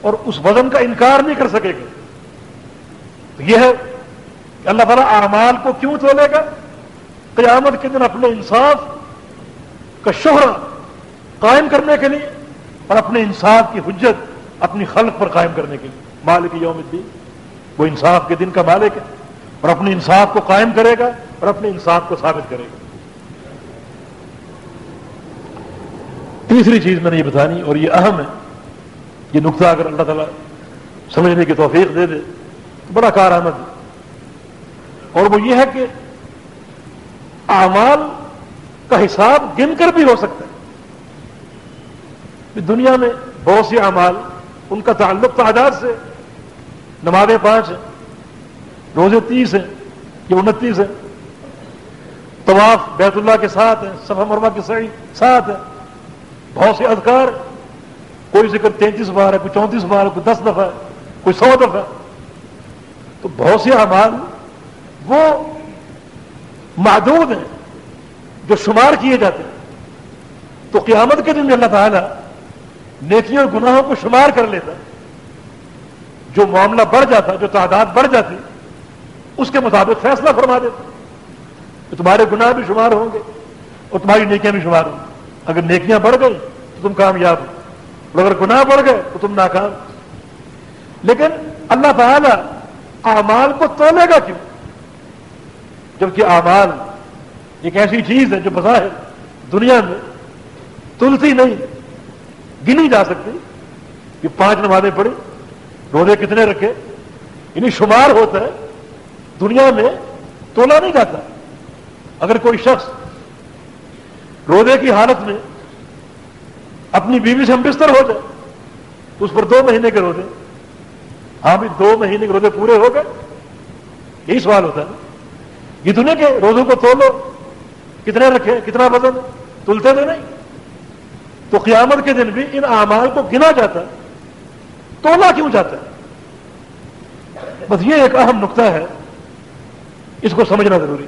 اور اس وزن کا انکار نہیں کر سکے گا۔ تو یہ ہے کہ اللہ تعالیٰ اعمال کو کیوں تولے گا؟ قیامت کے دن اپنے انصاف کا شہرہ قائم کرنے کے لیے اور اپنے انصاف کی حجت اپنی خلق پر قائم کرنے کے لیے۔ مالک یوم الدین، وہ انصاف کے دن کا مالک ہے اور اپنے انصاف کو قائم کرے گا اور اپنے انصاف کو ثابت کرے گا۔ تیسری چیز میں نے یہ بتانی اور یہ اہم ہے، یہ نقطہ اگر اللہ تعالیٰ سمجھنے کی توفیق دے دے تو بڑا کارآمد ہے۔ اور وہ یہ ہے کہ اعمال کا حساب گن کر بھی ہو سکتا ہے۔ دنیا میں بہت سی اعمال، ان کا تعلق تعداد سے، نمازیں پانچ ہیں، روزے تیس ہیں، یہ انتیس ہیں، طواف بیت اللہ کے ساتھ ہیں صفا مرما کے صحیح ساتھ ہیں۔ بہت سے اذکار، کوئی ذکر تینتیس بار ہے، کوئی چونتیس بار ہے، کوئی دس دفعہ ہے، کوئی سو دفعہ تو بہت سے اعمال وہ معدود ہیں جو شمار کیے جاتے ہیں۔ تو قیامت کے دن میں اللہ تعالیٰ نیکیوں اور گناہوں کو شمار کر لیتا جو معاملہ بڑھ جاتا، جو تعداد بڑھ جاتی، اس کے مطابق فیصلہ فرما دیتا کہ تمہارے گناہ بھی شمار ہوں گے اور تمہاری نیکیاں بھی شمار ہوں گی۔ اگر نیکیاں بڑھ گئی تو تم کامیاب ہو اور اگر گناہ بڑھ گئے تو تم ناکام لیکن اللہ تعالیٰ اعمال کو تولے گا کیوں؟ جبکہ اعمال ایک ایسی چیز ہے جو بظاہر دنیا میں تلسی نہیں، گنی جا سکتی۔ کہ پانچ نمازیں پڑھی، روزے کتنے رکھے یعنی شمار ہوتا ہے، دنیا میں تولا نہیں جاتا۔ اگر کوئی شخص روزے کی حالت میں اپنی بیوی سے ہم بستر ہو جائے اس پر دو مہینے کے روزے ہاں بھی دو مہینے کے روزے پورے ہو گئے، یہی سوال ہوتا ہے یہ دنیا کے روزوں کو تولو، کتنے رکھے کتنا وزن، تلتے تو نہیں۔ تو قیامت کے دن بھی ان اعمال کو گنا جاتا ہے، تولا کیوں جاتا ہے؟ بس یہ ایک اہم نقطہ ہے، اس کو سمجھنا ضروری۔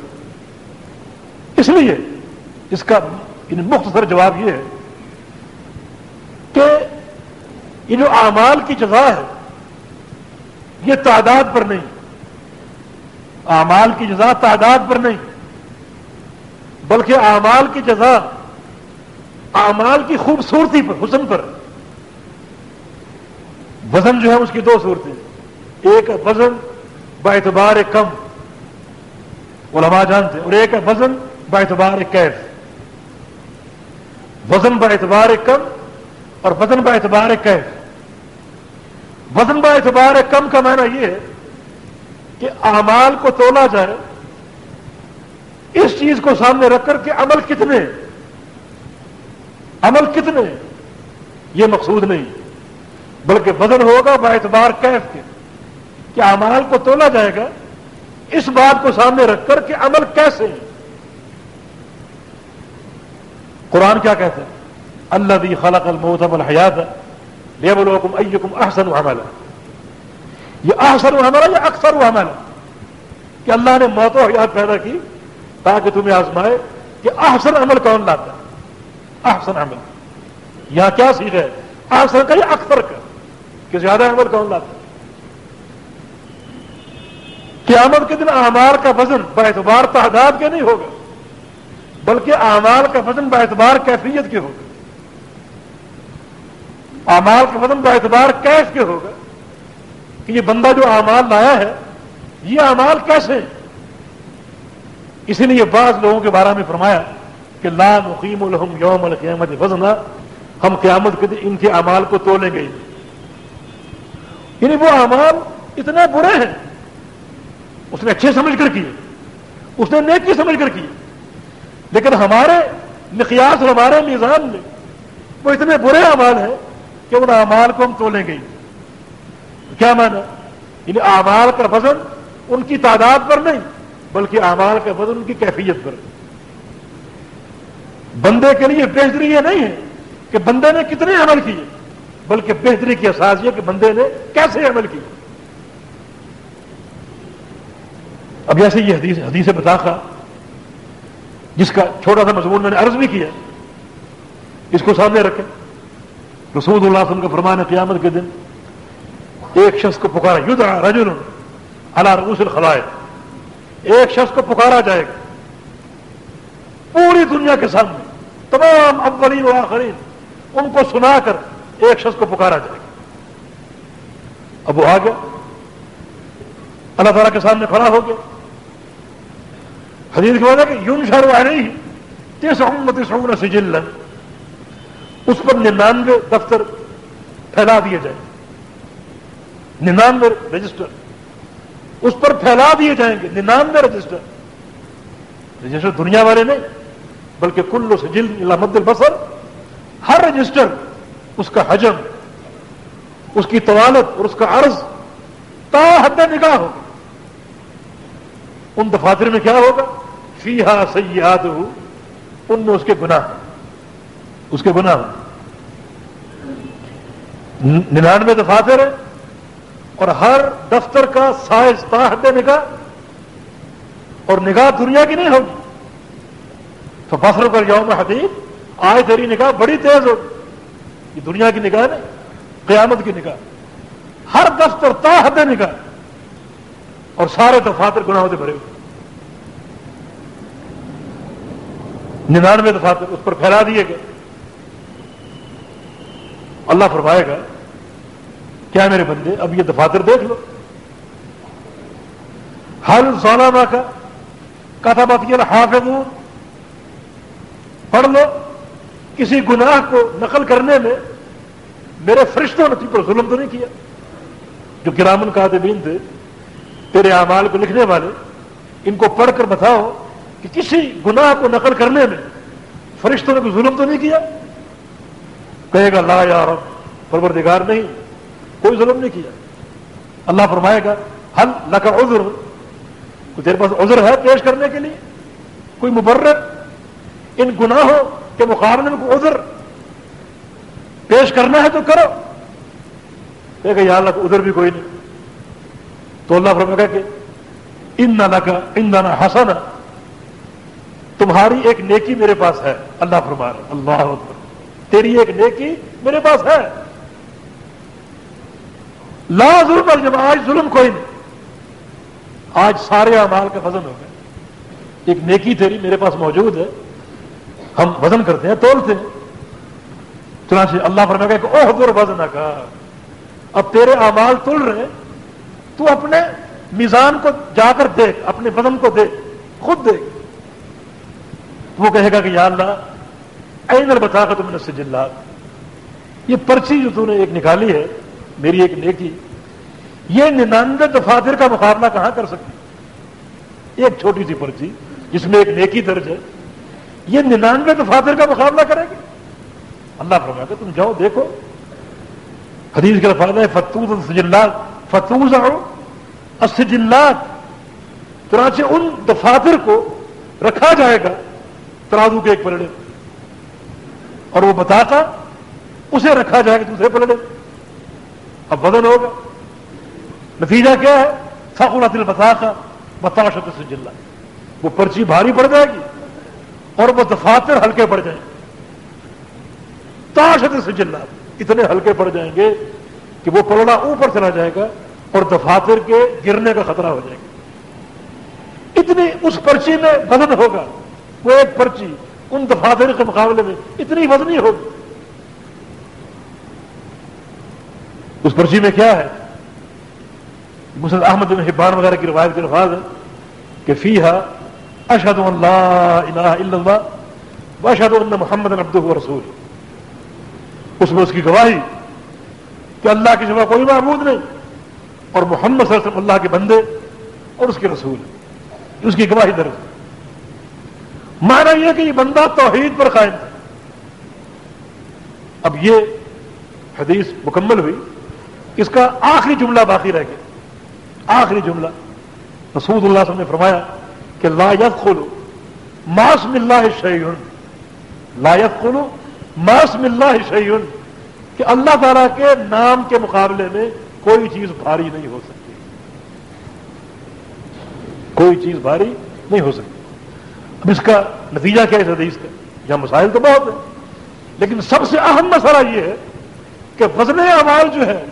اس لیے اس کا یعنی مختصر جواب یہ ہے کہ یہ جو اعمال کی جزا ہے، یہ تعداد پر نہیں۔ اعمال کی جزا تعداد پر نہیں۔ بلکہ اعمال کی جزا اعمال کی خوبصورتی پر، حسن پر۔ وزن جو ہے اس کی دو صورتیں۔ ایک ہے وزن اعتبار کم۔ علماء جانتے اور ایک ہے وزن اعتبار کیف۔ وزن اعتبار کم اور وزن اعتبار کیف وزن اعتبار کم کا معنی یہ ہے کہ اعمال کو تولا جائے، اس چیز کو سامنے رکھ کر کے عمل کتنے عمل کتنے یہ مقصود نہیں۔ بلکہ وزن ہوگا با اعتبار کیف کے۔ کہ اعمال کو تولا جائے گا، اس بات کو سامنے رکھ کر کہ عمل کیسے قرآن کیا کہتے ہیں؟ اللہ دی خلق الموت الحیات لیبلوکم ایکم احسن عمل یہ احسن عمل یا اکثر عمل کہ اللہ نے موت و حیات پیدا کی تاکہ تمہیں آزمائے کہ احسن عمل کون لاتا ہے؟ احسن عمل. یہاں کیا سیکھ ہے احسن کا یا اکثر کا؟ کہ زیادہ عمل کون لاتا قیامت کے دن اعمال کا وزن اعتبار تعداد کے نہیں ہوگا۔ بلکہ اعمال کا وزن اعتبار کیفیت کے ہوگا۔ اعمال کا وزن اعتبار کیف کے ہوگا کہ یہ بندہ جو اعمال لایا ہے، یہ اعمال کیسے اسی لیے بعض لوگوں کے بارے میں فرمایا کہ لا نقیم الحم یوم القیامت وزنا، ہم قیامت کے ان کے اعمال کو تولیں گے۔ یعنی وہ اعمال اتنے برے ہیں، اس نے اچھے سمجھ کر کیے، اس نے نیکی سمجھ کر کیے۔ لیکن ہمارے مقیاس اور ہمارے میزان میں وہ اتنے برے اعمال ہیں کہ ان اعمال کو ہم تولیں گے کیا مانا؟ یعنی اعمال کا وزن ان کی تعداد پر نہیں، بلکہ اعمال کا وزن ان کی کیفیت پر۔ بندے کے لیے بہتری یہ نہیں ہے کہ بندے نے کتنے عمل کیے، بلکہ بہتری کی احساس یہ کہ بندے نے کیسے عمل کیے۔ اب ایسے یہ حدیث حدیث بتاخا جس کا چھوٹا سا مضمون میں نے عرض بھی کیا، اس کو سامنے رکھے رسول اللہ علیہ وسلم کا فرمان قیامت کے دن، ایک شخص کو پکارا یدھ رجل اللہ رؤوس الخلائق ایک شخص کو پکارا جائے گا۔ پوری دنیا کے سامنے، تمام اولین و آخرین، ان کو سنا کر ایک شخص کو پکارا جائے گا۔ اب وہ آ گیا اللہ تعالیٰ کے سامنے کھڑا ہو گیا۔ حدیث کی وجہ کہ یون شہر آ رہی تیس امت سعون سجل اس پر ننانوے دفتر پھیلا دیے جائیں۔ ننانوے رجسٹر۔ اس پر پھیلا دیے جائیں گے۔ ننانوے رجسٹر۔ رجسٹر دنیا والے نہیں، بلکہ کل سجل علامت البصر۔ ہر رجسٹر اس کا حجم، اس کی طوالت اور اس کا عرض تا حد نگاہ ہوگا۔ ان دفاتر میں کیا ہوگا؟ فی ہا سیاد ہو ان میں اس کے گناہ اس کے گناہ ننانوے دفاتر ہیں اور ہر دفتر کا سائز تاحد نگاہ۔ اور نگاہ دنیا کی نہیں ہوگی۔ تو بسر کر جاؤں میں حدیث آج تیری نگاہ بڑی تیز ہوگی۔ یہ دنیا کی نگاہ نہیں، قیامت کی نگاہ۔ ہر دفتر تاحد نگاہ۔ اور سارے دفاتر گناہوں سے بھرے ہوئے۔ ننانوے دفاتر اس پر پھیلا دیے گئے۔ اللہ فرمائے گا، کیا میرے بندے، اب یہ دفاتر دیکھ لو۔ ہر سالانہ کا کتھا بات یہ حافظ پڑھ لو، کسی گناہ کو نقل کرنے میں میرے فرشتوں نے پر ظلم تو نہیں کیا؟ جو گرامن کاتبین تھے، تیرے اعمال کو لکھنے والے، ان کو پڑھ کر بتاؤ کہ کسی گناہ کو نقل کرنے میں فرشتوں نے کوئی ظلم تو نہیں کیا؟ کہے گا، لا یار پروردگار نہیں، کوئی ظلم نہیں کیا۔ اللہ فرمائے گا حل لکا عذر؟ کوئی تیرے پاس عذر ہے پیش کرنے کے لیے؟ کوئی مبرر؟ ان گناہوں کے مقابلے میں کوئی عذر پیش کرنا ہے تو کرو۔ کہ یا اللہ کو ادھر بھی کوئی نہیں۔ تو اللہ فرمائے گا کہ، ان نہ لگا ان دانا حسن تمہاری ایک نیکی میرے پاس ہے۔ اللہ فرما اللہ تیری ایک نیکی میرے پاس ہے۔ لا ظلم جب آج ظلم کوئی نہیں۔ آج سارے اعمال کا وزن ہو گئے۔ ایک نیکی تیری میرے پاس موجود ہے۔ ہم وزن کرتے ہیں، تولتے ہیں۔ چنانچہ اللہ فرما کہ اوہ دور وزن کا اب تیرے اعمال تل رہے تو اپنے میزان کو جا کر دیکھ، اپنے بدن کو دیکھ، خود دیکھ۔ وہ کہے گا کہ یا اللہ، این بتا کر تم نے سجلات یہ پرچی جو تم نے ایک نکالی ہے، میری ایک نیکی، یہ ننانوے دفاتر کا مقابلہ کہاں کر سکتی؟ ایک چھوٹی سی پرچی، جس میں ایک نیکی درج ہے، یہ ننانوے دفاتر کا مقابلہ کرے گی؟ اللہ فرما کہ تم جاؤ، دیکھو۔ حدیث کا فائدہ ہے، فتوز سجلات فتوز آؤ اسجلات چنانچہ ان دفاتر کو رکھا جائے گا ترازو کے ایک پلڑے۔ اور وہ بتاتا اسے رکھا جائے گا دوسرے پلڑے۔ اب وزن ہوگا۔ نتیجہ کیا ہے؟ ساخلا دل بتاشت سے وہ پرچی بھاری پڑ جائے گی اور وہ دفاتر ہلکے پڑ جائیں گے۔ تاشت سے جلا اتنے ہلکے پڑ جائیں گے کہ وہ پلڑا اوپر چلا جائے گا اور دفاتر کے گرنے کا خطرہ ہو جائے گا۔ اتنی اس پرچی میں وزن ہوگا۔ وہ ایک پرچی ان دفاتر کے مقابلے میں اتنی وزنی ہوگی۔ اس پرچی میں کیا ہے؟ مسلم احمد بن حبان وغیرہ کی روایت کے الفاظ ہے کہ فی ہا اشد اللہ الہ الا اللہ اشد اللہ محمد عبد رسول اس میں اس کی گواہی کہ اللہ کی سوا کوئی معبود نہیں اور محمد صلی اللہ علیہ وسلم اللہ کے بندے اور اس کے رسول۔ اس کی گواہی درج۔ مانا یہ کہ یہ بندہ توحید پر قائم تھا۔ اب یہ حدیث مکمل ہوئی۔ اس کا آخری جملہ باقی رہ گیا۔ آخری جملہ۔ رسول اللہ صلی اللہ علیہ وسلم نے فرمایا کہ لا کھولو ماس ملا شعیون لا کھولو ماس ملا شعیون کہ اللہ تعالیٰ کے نام کے مقابلے میں کوئی چیز بھاری نہیں ہو سکتی۔ کوئی چیز بھاری نہیں ہو سکتی۔ اب اس کا نتیجہ کیا ہے اس حدیث کا؟ یہاں مسائل تو بہت ہیں، لیکن سب سے اہم مسئلہ یہ ہے کہ وزن اعمال جو ہے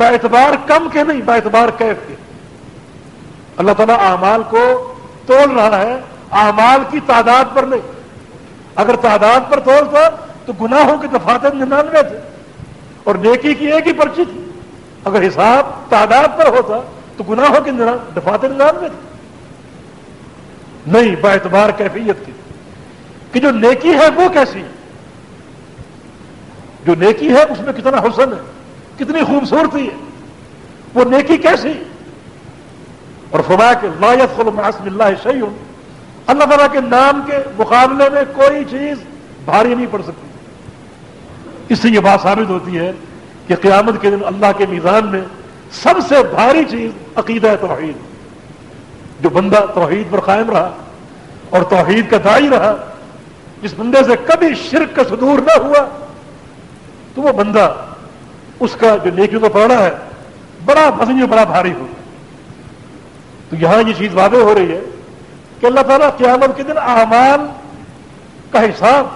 اعتبار کم کے نہیں اعتبار کیف کے۔ اللہ تعالیٰ اعمال کو تول رہا ہے، اعمال کی تعداد پر نہیں۔ اگر تعداد پر تولتا تو گناہوں کے دفاتر ننانوے تھے۔ اور نیکی کی ایک ہی پرچی تھی۔ اگر حساب تعداد پر ہوتا، تو گناہوں کے دفاتر ننانوے تھے۔ نہیں اعتبار کیفیت کی۔ کہ جو نیکی ہے وہ کیسی؟ ہے جو نیکی ہے اس میں کتنا حسن ہے، کتنی خوبصورتی ہے، وہ نیکی کیسی؟ اور فرمایا کہ لایت خلاسم اللہ شعیع اللہ تعالیٰ کے نام کے مقابلے میں کوئی چیز بھاری نہیں پڑ سکتی۔ اس سے یہ بات ثابت ہوتی ہے کہ قیامت کے دن اللہ کے میزان میں سب سے بھاری چیز عقیدہ توحید۔ جو بندہ توحید پر قائم رہا اور توحید کا دائی رہا، جس بندے سے کبھی شرک کا صدور نہ ہوا، تو وہ بندہ اس کا جو نیکیوں کا پڑھنا ہے، بڑا وزنی بڑا بھاری ہوگا تو یہاں یہ چیز واضح ہو رہی ہے کہ اللہ تعالیٰ قیامت کے دن اعمال کا حساب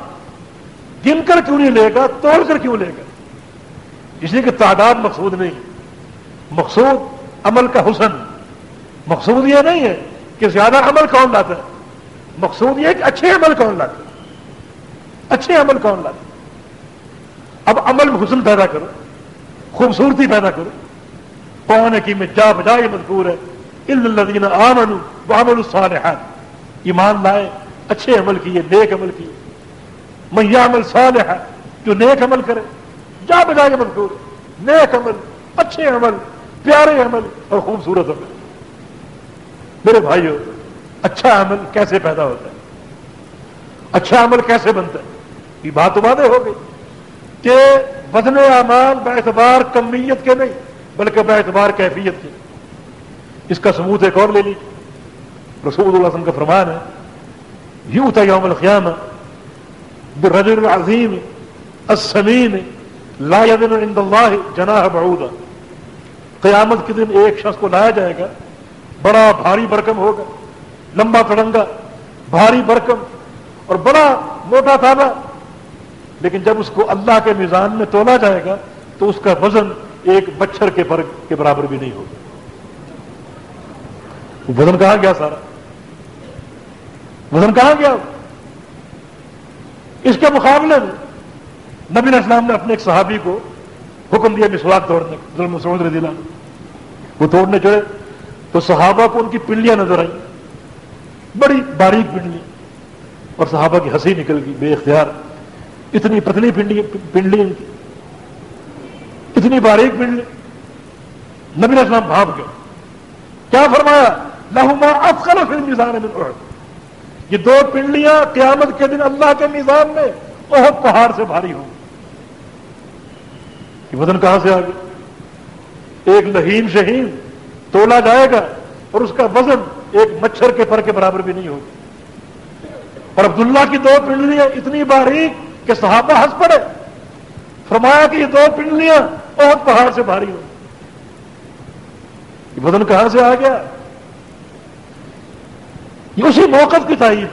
گن کر کیوں نہیں لے گا، توڑ کر کیوں لے گا؟ اس لیے کہ تعداد مقصود نہیں مقصود عمل کا حسن۔ مقصود یہ نہیں ہے کہ زیادہ عمل کون لاتا ہے۔ مقصود یہ ہے کہ اچھے عمل کون لاتا ہے۔ اچھے عمل کون لاتا ہے۔ اب عمل میں حسن پیدا کرو، خوبصورتی پیدا کرو۔ کون کی میں جا بجا یہ مذکور ہے۔ الدین آمن عمل الصالحات۔ ایمان لائے، اچھے عمل کیے، نیک عمل کیے۔ میں عمل صالح ہے جو نیک عمل کرے، جا بجا یہ مذکور نیک عمل، اچھے عمل، پیارے عمل اور خوبصورت عمل۔ میرے بھائیو اچھا عمل کیسے پیدا ہوتا ہے؟ اچھا عمل کیسے بنتا ہے؟ یہ بات وعدے ہو گئی کہ بدن اعمال باعتبار کمیت کے نہیں، بلکہ باعتبار کیفیت کے۔ اس کا ثبوت ایک اور لے لیجیے رسول اللہ وسلم کا فرمان ہے یوں تھا یوم القیامہ برجل العظیم السمین لا عند اللہ جناح بعودا قیامت کے دن ایک شخص کو لایا جائے گا بڑا بھاری برکم ہوگا، لمبا تڑنگا، بھاری برکم، اور بڑا موٹا تھانا۔ لیکن جب اس کو اللہ کے میزان میں تولا جائے گا، تو اس کا وزن ایک مچھر کے پر کے برابر بھی نہیں ہوگا۔ وزن کہاں گیا سارا؟ وزن کہاں گیا؟ اس کے مقابلے میں نبی اسلام نے اپنے ایک صحابی کو حکم دیا مسواک توڑنے، ظلم سمندر دلا وہ توڑنے چڑھے۔ تو صحابہ کو ان کی پنڈلیاں نظر آئیں۔ بڑی باریک پنڈلی۔ اور صحابہ کی ہنسی نکل گئی، بے اختیار۔ اتنی پتلی پنڈلی پنڈلی ان کی۔ اتنی باریک پنڈلی۔ نبی اسلام بھاپ گئے۔ کیا فرمایا؟ لہما افقر فی میزان احد۔ یہ دو پنڈلیاں قیامت کے دن اللہ کے میزان میں بہت پہاڑ سے بھاری ہوں۔ یہ وزن کہاں سے آ گیا ایک لہین شہین تولا جائے گا اور اس کا وزن ایک مچھر کے پر کے برابر بھی نہیں ہوگا۔ اور عبداللہ کی دو پنڈلیاں اتنی باریک کہ صحابہ ہنس پڑے۔ فرمایا کہ یہ دو پنڈلیاں بہت پہاڑ سے بھاری ہوں۔ یہ وزن کہاں سے آ گیا؟ یہ اسی موقف کی تعریف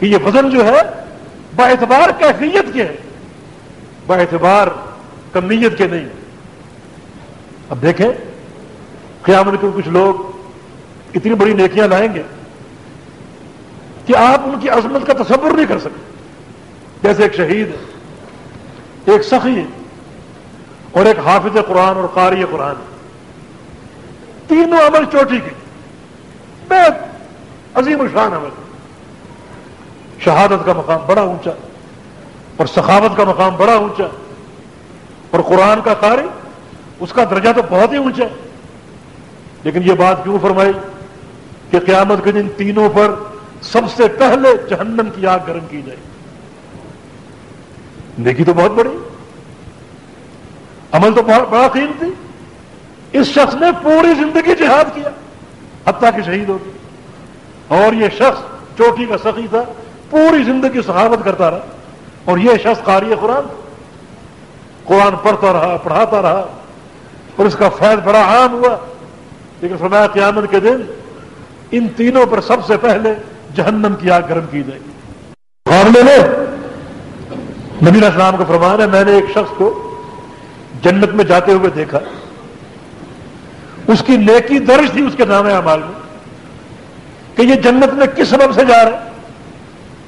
کہ یہ وزن جو ہے با اعتبار کیفیت کے ہے، با اعتبار کمیت کے نہیں۔ اب دیکھیں قیامت کے کچھ لوگ اتنی بڑی نیکیاں لائیں گے کہ آپ ان کی عظمت کا تصور نہیں کر سکتے۔ جیسے ایک شہید ہے، ایک سخی ہے، اور ایک حافظ قرآن اور قاری قرآن۔ تینوں عمل چوٹی کی عظیم الشان عمل۔ شہادت کا مقام بڑا اونچا، اور سخاوت کا مقام بڑا اونچا، اور قرآن کا قاری، اس کا درجہ تو بہت ہی اونچا ہے۔ لیکن یہ بات کیوں فرمائی کہ قیامت کے دن تینوں پر سب سے پہلے جہنم کی آگ گرم کی جائے دیکھی تو بہت بڑی، عمل تو بڑا قیمتی اس شخص نے پوری زندگی جہاد کیا، حتیٰ کہ شہید ہو گئی اور یہ شخص چوٹی کا سخی تھا، پوری زندگی صحافت کرتا رہا۔ اور یہ شخص قاری قرآن قرآن پڑھتا رہا، پڑھاتا رہا۔ اور اس کا فیض بڑا عام ہوا۔ لیکن فرمایا قیامت کے دن ان تینوں پر سب سے پہلے جہنم کی آگ گرم کی جائے گی۔ معاملے میں نبی اسلام کا فرمان ہے میں نے ایک شخص کو جنت میں جاتے ہوئے دیکھا۔ اس کی نیکی درج تھی اس کے نام اعمال میں کہ یہ جنت میں کس سبب سے جا رہا ہے؟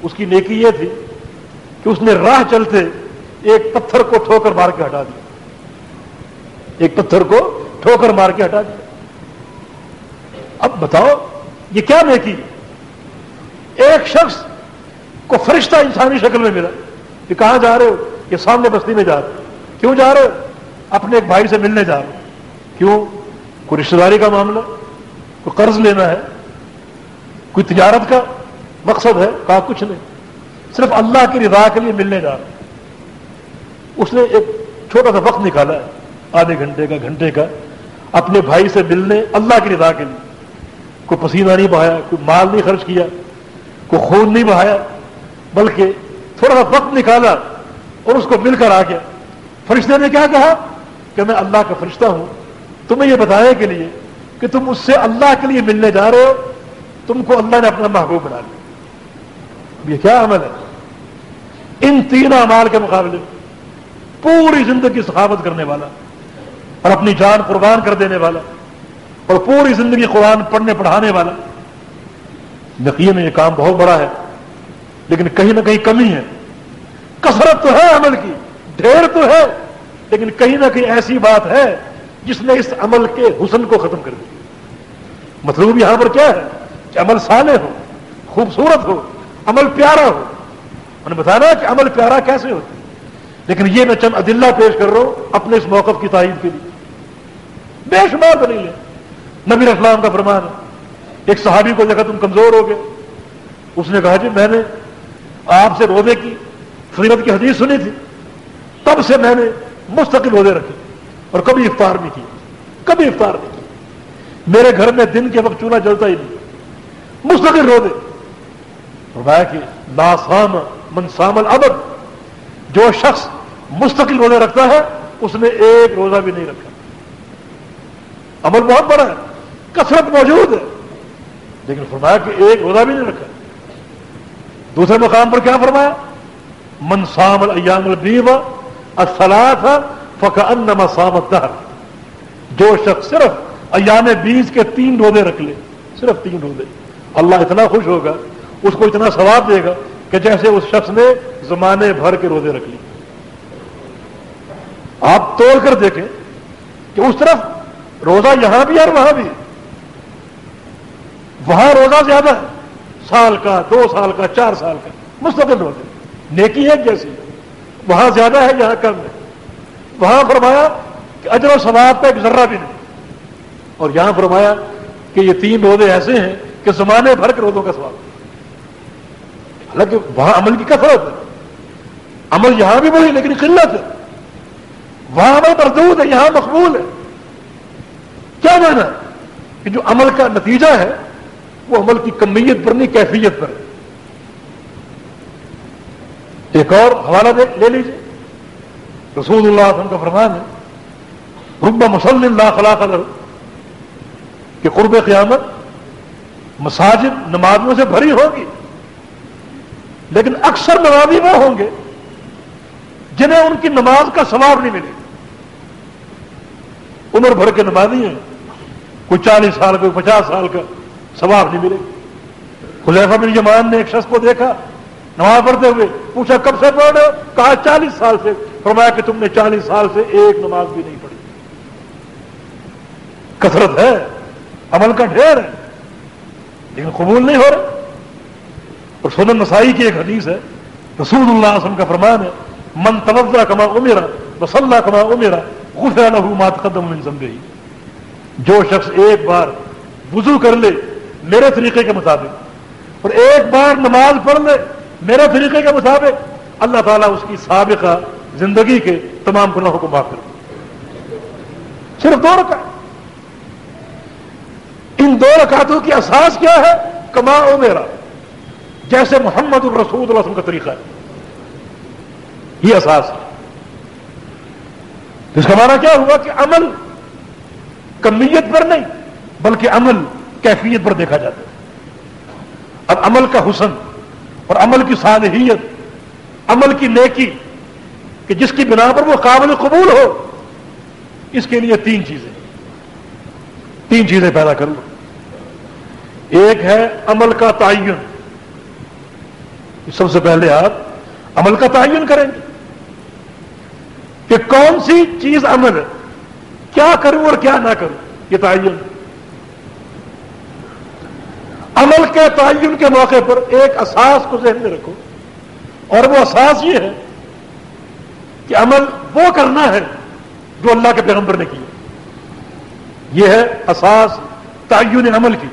اس کی نیکی یہ تھی کہ اس نے راہ چلتے ایک پتھر کو ٹھوکر مار کے ہٹا دیا۔ ایک پتھر کو ٹھوکر مار کے ہٹا دیا۔ اب بتاؤ، یہ کیا نیکی؟ ایک شخص کو فرشتہ انسانی شکل میں ملا۔ کہ کہاں جا رہے ہو؟ یہ سامنے بستی میں جا رہے ہو۔ کیوں جا رہے ہو؟ اپنے ایک بھائی سے ملنے جا رہے ہو۔ کیوں؟ کوئی رشتے داری کا معاملہ؟ کوئی قرض لینا ہے؟ کوئی تجارت کا مقصد ہے؟ کہا کچھ نہیں۔ صرف اللہ کی رضا کے لیے ملنے جا رہا اس نے ایک چھوٹا سا وقت نکالا ہے۔ آدھے گھنٹے کا گھنٹے کا۔ اپنے بھائی سے ملنے اللہ کی رضا کے لیے۔ کوئی پسینہ نہیں بہایا، کوئی مال نہیں خرچ کیا، کوئی خون نہیں بہایا، بلکہ تھوڑا سا وقت نکالا اور اس کو مل کر آ گیا۔ فرشتے نے کیا کہا؟ کہ میں اللہ کا فرشتہ ہوں۔ تمہیں یہ بتانے کے لیے کہ تم اس سے اللہ کے لیے ملنے جا رہے ہو، تم کو اللہ نے اپنا محبوب بنا لیا۔ یہ کیا عمل ہے؟ ان تین امال کے مقابلے پوری زندگی سخاوت کرنے والا اور اپنی جان قربان کر دینے والا اور پوری زندگی قرآن پڑھنے پڑھانے والا۔ یقین یہ کام بہت بڑا ہے، لیکن کہیں نہ کہیں کمی ہے۔ کثرت تو ہے عمل کی، ڈھیر تو ہے، لیکن کہیں نہ کہیں ایسی بات ہے جس نے اس عمل کے حسن کو ختم کر دیا۔ مطلوب یہاں پر کیا ہے؟ کہ عمل سالے ہو، خوبصورت ہو، عمل پیارا ہو۔ انہوں نے بتانا کہ عمل پیارا کیسے ہوتا لیکن یہ میں چند عدلہ پیش کر رہا ہوں اپنے اس موقف کی تائید کے لیے۔ بے شمار دلیل ہے نبی اسلام کا فرمان ہے، ایک صحابی کو دیکھا تم کمزور ہو گئے۔ اس نے کہا جی میں نے آپ سے روزے کی فضیلت کی حدیث سنی تھی۔ تب سے میں نے مستقل روزے رکھے اور کبھی افطار نہیں کی کبھی افطار نہیں کی میرے گھر میں دن کے وقت چولہا جلتا ہی نہیں۔ مستقل روزے۔ فرمایا کہ لاسام منسام العبد۔ جو شخص مستقل روزہ رکھتا ہے، اس نے ایک روزہ بھی نہیں رکھا۔ عمل بہت بڑا ہے۔ کثرت موجود ہے۔ لیکن فرمایا کہ ایک روزہ بھی نہیں رکھا۔ دوسرے مقام پر کیا فرمایا؟ منسام الایام البیوا اصلاح فق ان جو شخص صرف ایام بیس کے تین روزے رکھ لے، صرف تین روزے، اللہ اتنا خوش ہوگا، اس کو اتنا ثواب دے گا کہ جیسے اس شخص نے زمانے بھر کے روزے رکھ لی آپ توڑ کر دیکھیں کہ اس طرف روزہ یہاں بھی اور وہاں بھی۔ وہاں روزہ زیادہ۔ ہے سال کا، دو سال کا، چار سال کا۔ مستقل روزے نیکی ہے جیسی وہاں زیادہ ہے، یہاں کم ہے۔ وہاں فرمایا کہ اجر و ثواب کا ایک ذرہ بھی نہیں۔ اور یہاں فرمایا کہ یہ تین روزے ایسے ہیں کہ زمانے بھر کے روزوں کا سواب حالانکہ وہاں عمل کی کثرت ہے۔ عمل یہاں بھی بڑی لیکن قلت ہے۔ وہاں عمل مردود ہے، یہاں مقبول ہے۔ کیا مانا کہ جو عمل کا نتیجہ ہے وہ عمل کی کمیت پر نہیں کیفیت پر ایک اور حوالہ لے لیجیے رسول اللہ وسلم کا فرمان ہے، رب مسلم اللہ خلاق کہ قرب قیامت مساجد نمازوں سے بھری ہوگی، لیکن اکثر نمازی وہ ہوں گے جنہیں ان کی نماز کا ثواب نہیں ملے۔ عمر بھر کے نمازی ہیں، کوئی چالیس سال کوئی پچاس سال کا۔ ثواب نہیں ملے۔ خلیفہ بن جمان نے ایک شخص کو دیکھا، نماز پڑھتے ہوئے پوچھا، کب سے پڑھ رہے ہو؟ کہا، چالیس سال سے۔ فرمایا کہ تم نے چالیس سال سے ایک نماز بھی نہیں پڑھی۔ کثرت ہے، عمل کا ڈھیر ہے، لیکن قبول نہیں ہو رہا۔ اور سنن نسائی کی ایک حدیث ہے، رسول اللہ علیہ وسلم کا فرمان ہے، من توجہ کما امیرا مسلح کما امیرا غفر له ما تقدم من ذنبه. جو شخص ایک بار وضو کر لے میرے طریقے کے مطابق۔ اور ایک بار نماز پڑھ لے، میرے طریقے کے مطابق، اللہ تعالیٰ اس کی سابقہ زندگی کے تمام گناہوں کو معاف کر صرف دو رکعت۔ ان دو رکعتوں کی اساس کیا ہے؟ کما او میرا۔ جیسے محمد الرسول اللہ وسلم کا طریقہ ہے۔ یہ احساس ہے۔ اس کا معنی کیا ہوا کہ عمل کمیت پر نہیں، بلکہ عمل کیفیت پر دیکھا جاتا ہے۔ اب عمل کا حسن اور عمل کی صالحیت، عمل کی نیکی، کہ جس کی بنا پر وہ قابل قبول ہو، اس کے لیے تین چیزیں۔ تین چیزیں پیدا کر لو۔ ایک ہے عمل کا تعین۔ سب سے پہلے آپ عمل کا تعین کریں گے کہ کون سی چیز عمل ہے کیا کروں اور کیا نہ کروں، یہ تعین۔ عمل کے تعین کے موقع پر ایک اساس کو ذہن میں رکھو۔ اور وہ اساس یہ ہے کہ عمل وہ کرنا ہے جو اللہ کے پیغمبر نے کیا یہ ہے اساس تعین عمل کی۔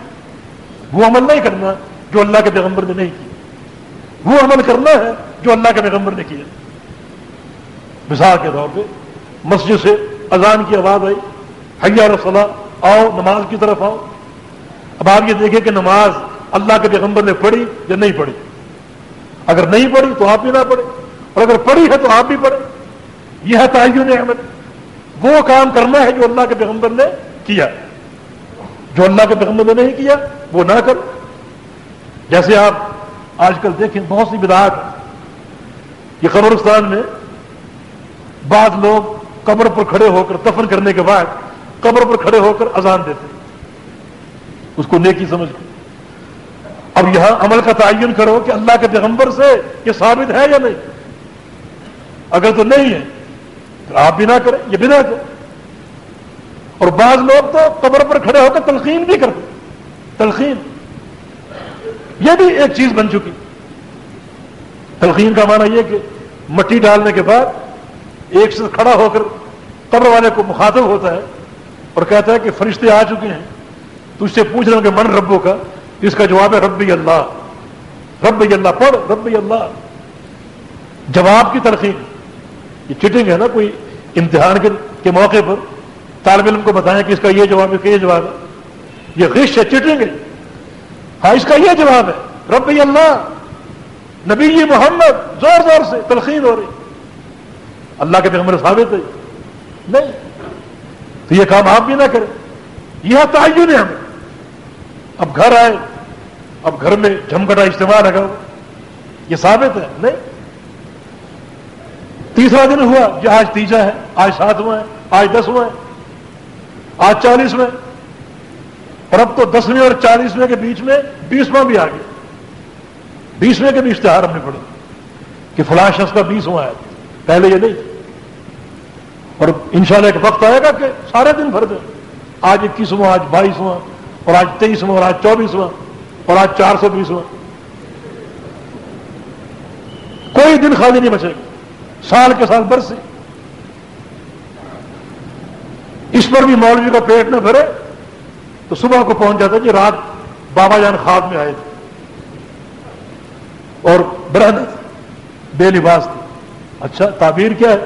وہ عمل نہیں کرنا جو اللہ کے پیغمبر نے نہیں کیا وہ عمل کرنا ہے جو اللہ کے پیغمبر نے کیا مثال کے طور پہ مسجد سے اذان کی آواز آئی حیا رسولہ آؤ، نماز کی طرف آؤ۔ اب آپ یہ دیکھیں کہ نماز اللہ کے پیغمبر نے پڑھی یا نہیں پڑھی؟ اگر نہیں پڑھی تو آپ بھی نہ پڑھے اور اگر پڑھی ہے تو آپ بھی پڑھے یہ ہے تعین احمد وہ کام کرنا ہے جو اللہ کے پیغمبر نے کیا۔ جو اللہ کے پیغمبر نے نہیں کیا، وہ نہ کرو۔ جیسے آپ آج کل دیکھیں بہت سی بدعات یہ قبرستان میں بعض لوگ قبر پر کھڑے ہو کر دفن کرنے کے بعد قبر پر کھڑے ہو کر اذان دیتے اس کو نیکی سمجھ اب یہاں عمل کا تعین کرو کہ اللہ کے پیغمبر سے یہ ثابت ہے یا نہیں۔ اگر تو نہیں ہے، تو آپ بھی نہ کریں، یہ بھی نہ کریں۔ اور بعض لوگ تو قبر پر کھڑے ہو کر تلقین بھی کرتے تلقین۔ یہ بھی ایک چیز بن چکی۔ تلقین کا معنی یہ کہ مٹی ڈالنے کے بعد ایک سے کھڑا ہو کر قبر والے کو مخاطب ہوتا ہے اور کہتا ہے کہ فرشتے آ چکے ہیں۔ تو اس سے پوچھ رہے ہوں کہ من ربوں کا اس کا جواب ہے ربی اللہ۔ رب اللہ، پڑھ، ربی اللہ۔ جواب کی تلقین یہ چٹنگ ہے نا کوئی امتحان کے موقع پر۔ طالب علم کو بتائیں کہ اس کا یہ جواب ہے کہ یہ جواب ہے۔ یہ غش ہے، چٹنگ ہے۔ ہاں اس کا یہ جواب ہے۔ رب اللہ۔ نبی محمد، زور زور سے تلخین ہو رہی۔ اللہ کے پیغمبر ثابت ہے۔ نہیں۔ تو یہ کام آپ بھی نہ کریں۔ یہ تعین ہے ہمیں۔ اب گھر آئے، اب گھر میں جھمکٹا استعمال ہے یہ ثابت ہے؟ نہیں۔ تیسرا دن ہوا جو آج تیجا ہے، آج ساتواں ہے، آج دسواں ہے، آج چالیسویں اور اب تو دسویں اور چالیسویں کے بیچ میں بیسواں بھی آ گیا بیسویں کے بھی اشتہار ہم نے پڑھا کہ فلاں شخص کا بیسواں ہے۔ پہلے یہ نہیں۔ اور انشاءاللہ ایک وقت آئے گا کہ سارے دن بھر دیں آج اکیسواں، آج بائیسواں۔ اور آج تیئیسواں اور آج چوبیسواں، اور آج چار سو بیسواں کوئی دن خالی نہیں بچے گا۔ سال کے سال برسے۔ اس پر بھی مولوی کا پیٹ نہ بھرے۔ تو صبح کو پہنچ جاتا جی رات بابا جان خواب میں آئے تھے۔ اور برہن بے لباس تھی اچھا تعبیر کیا ہے؟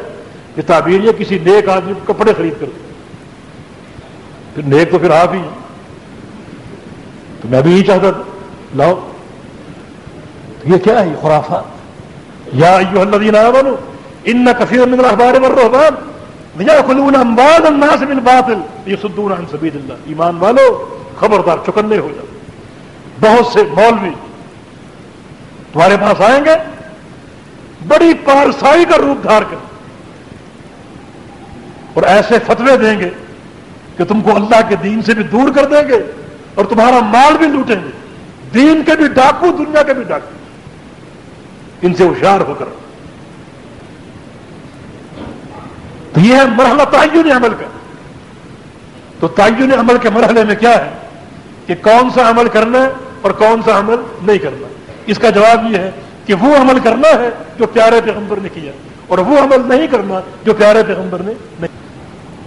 کہ تعبیر یہ کسی نیک آدمی کپڑے خرید کر پھر نیک تو پھر آپ ہی ہیں۔ تو میں بھی یہی چاہتا تھا۔ لاؤ۔ یہ کیا ہے؟ خرافات۔ یا الذین آمنوا، ان کثیر من الاحبار والرهبان امباد الناس بالباطل یصدون عن سبیل اللہ۔ ایمان والو، خبردار، چکنے ہو جاؤ۔ بہت سے مولوی تمہارے پاس آئیں گے، بڑی پارسائی کا روپ دھار کر۔ اور ایسے فتوے دیں گے کہ تم کو اللہ کے دین سے بھی دور کر دیں گے۔ اور تمہارا مال بھی لوٹیں گے۔ دین کے بھی ڈاکو، دنیا کے بھی ڈاکو۔ ان سے ہوشیار ہو کر۔ تو یہ ہے مرحلہ تعین عمل کا۔ تو تعین عمل کے مرحلے میں کیا ہے؟ کہ کون سا عمل کرنا ہے اور کون سا عمل نہیں کرنا۔ اس کا جواب یہ ہے کہ وہ عمل کرنا ہے جو پیارے پیغمبر نے کیا، اور وہ عمل نہیں کرنا جو پیارے پیغمبر نے نہیں۔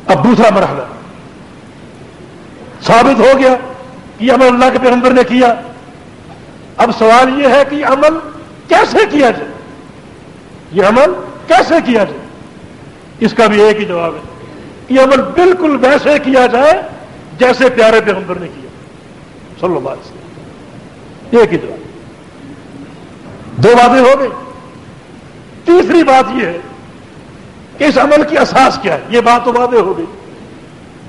اب دوسرا مرحلہ۔ ثابت ہو گیا کہ عمل اللہ کے پیغمبر نے کیا؟ اب سوال یہ ہے کہ عمل کیسے کیا جائے؟ یہ عمل کیسے کیا جائے؟ اس کا بھی ایک ہی جواب ہے۔ یہ عمل بالکل ویسے کیا جائے جیسے پیارے پیغمبر نے کیا۔ سن لو بات سے ایک ہی جواب۔ دو باتیں ہو گئی تیسری بات یہ ہے کہ اس عمل کی اساس کیا ہے؟ یہ بات تو باتیں ہو گئی۔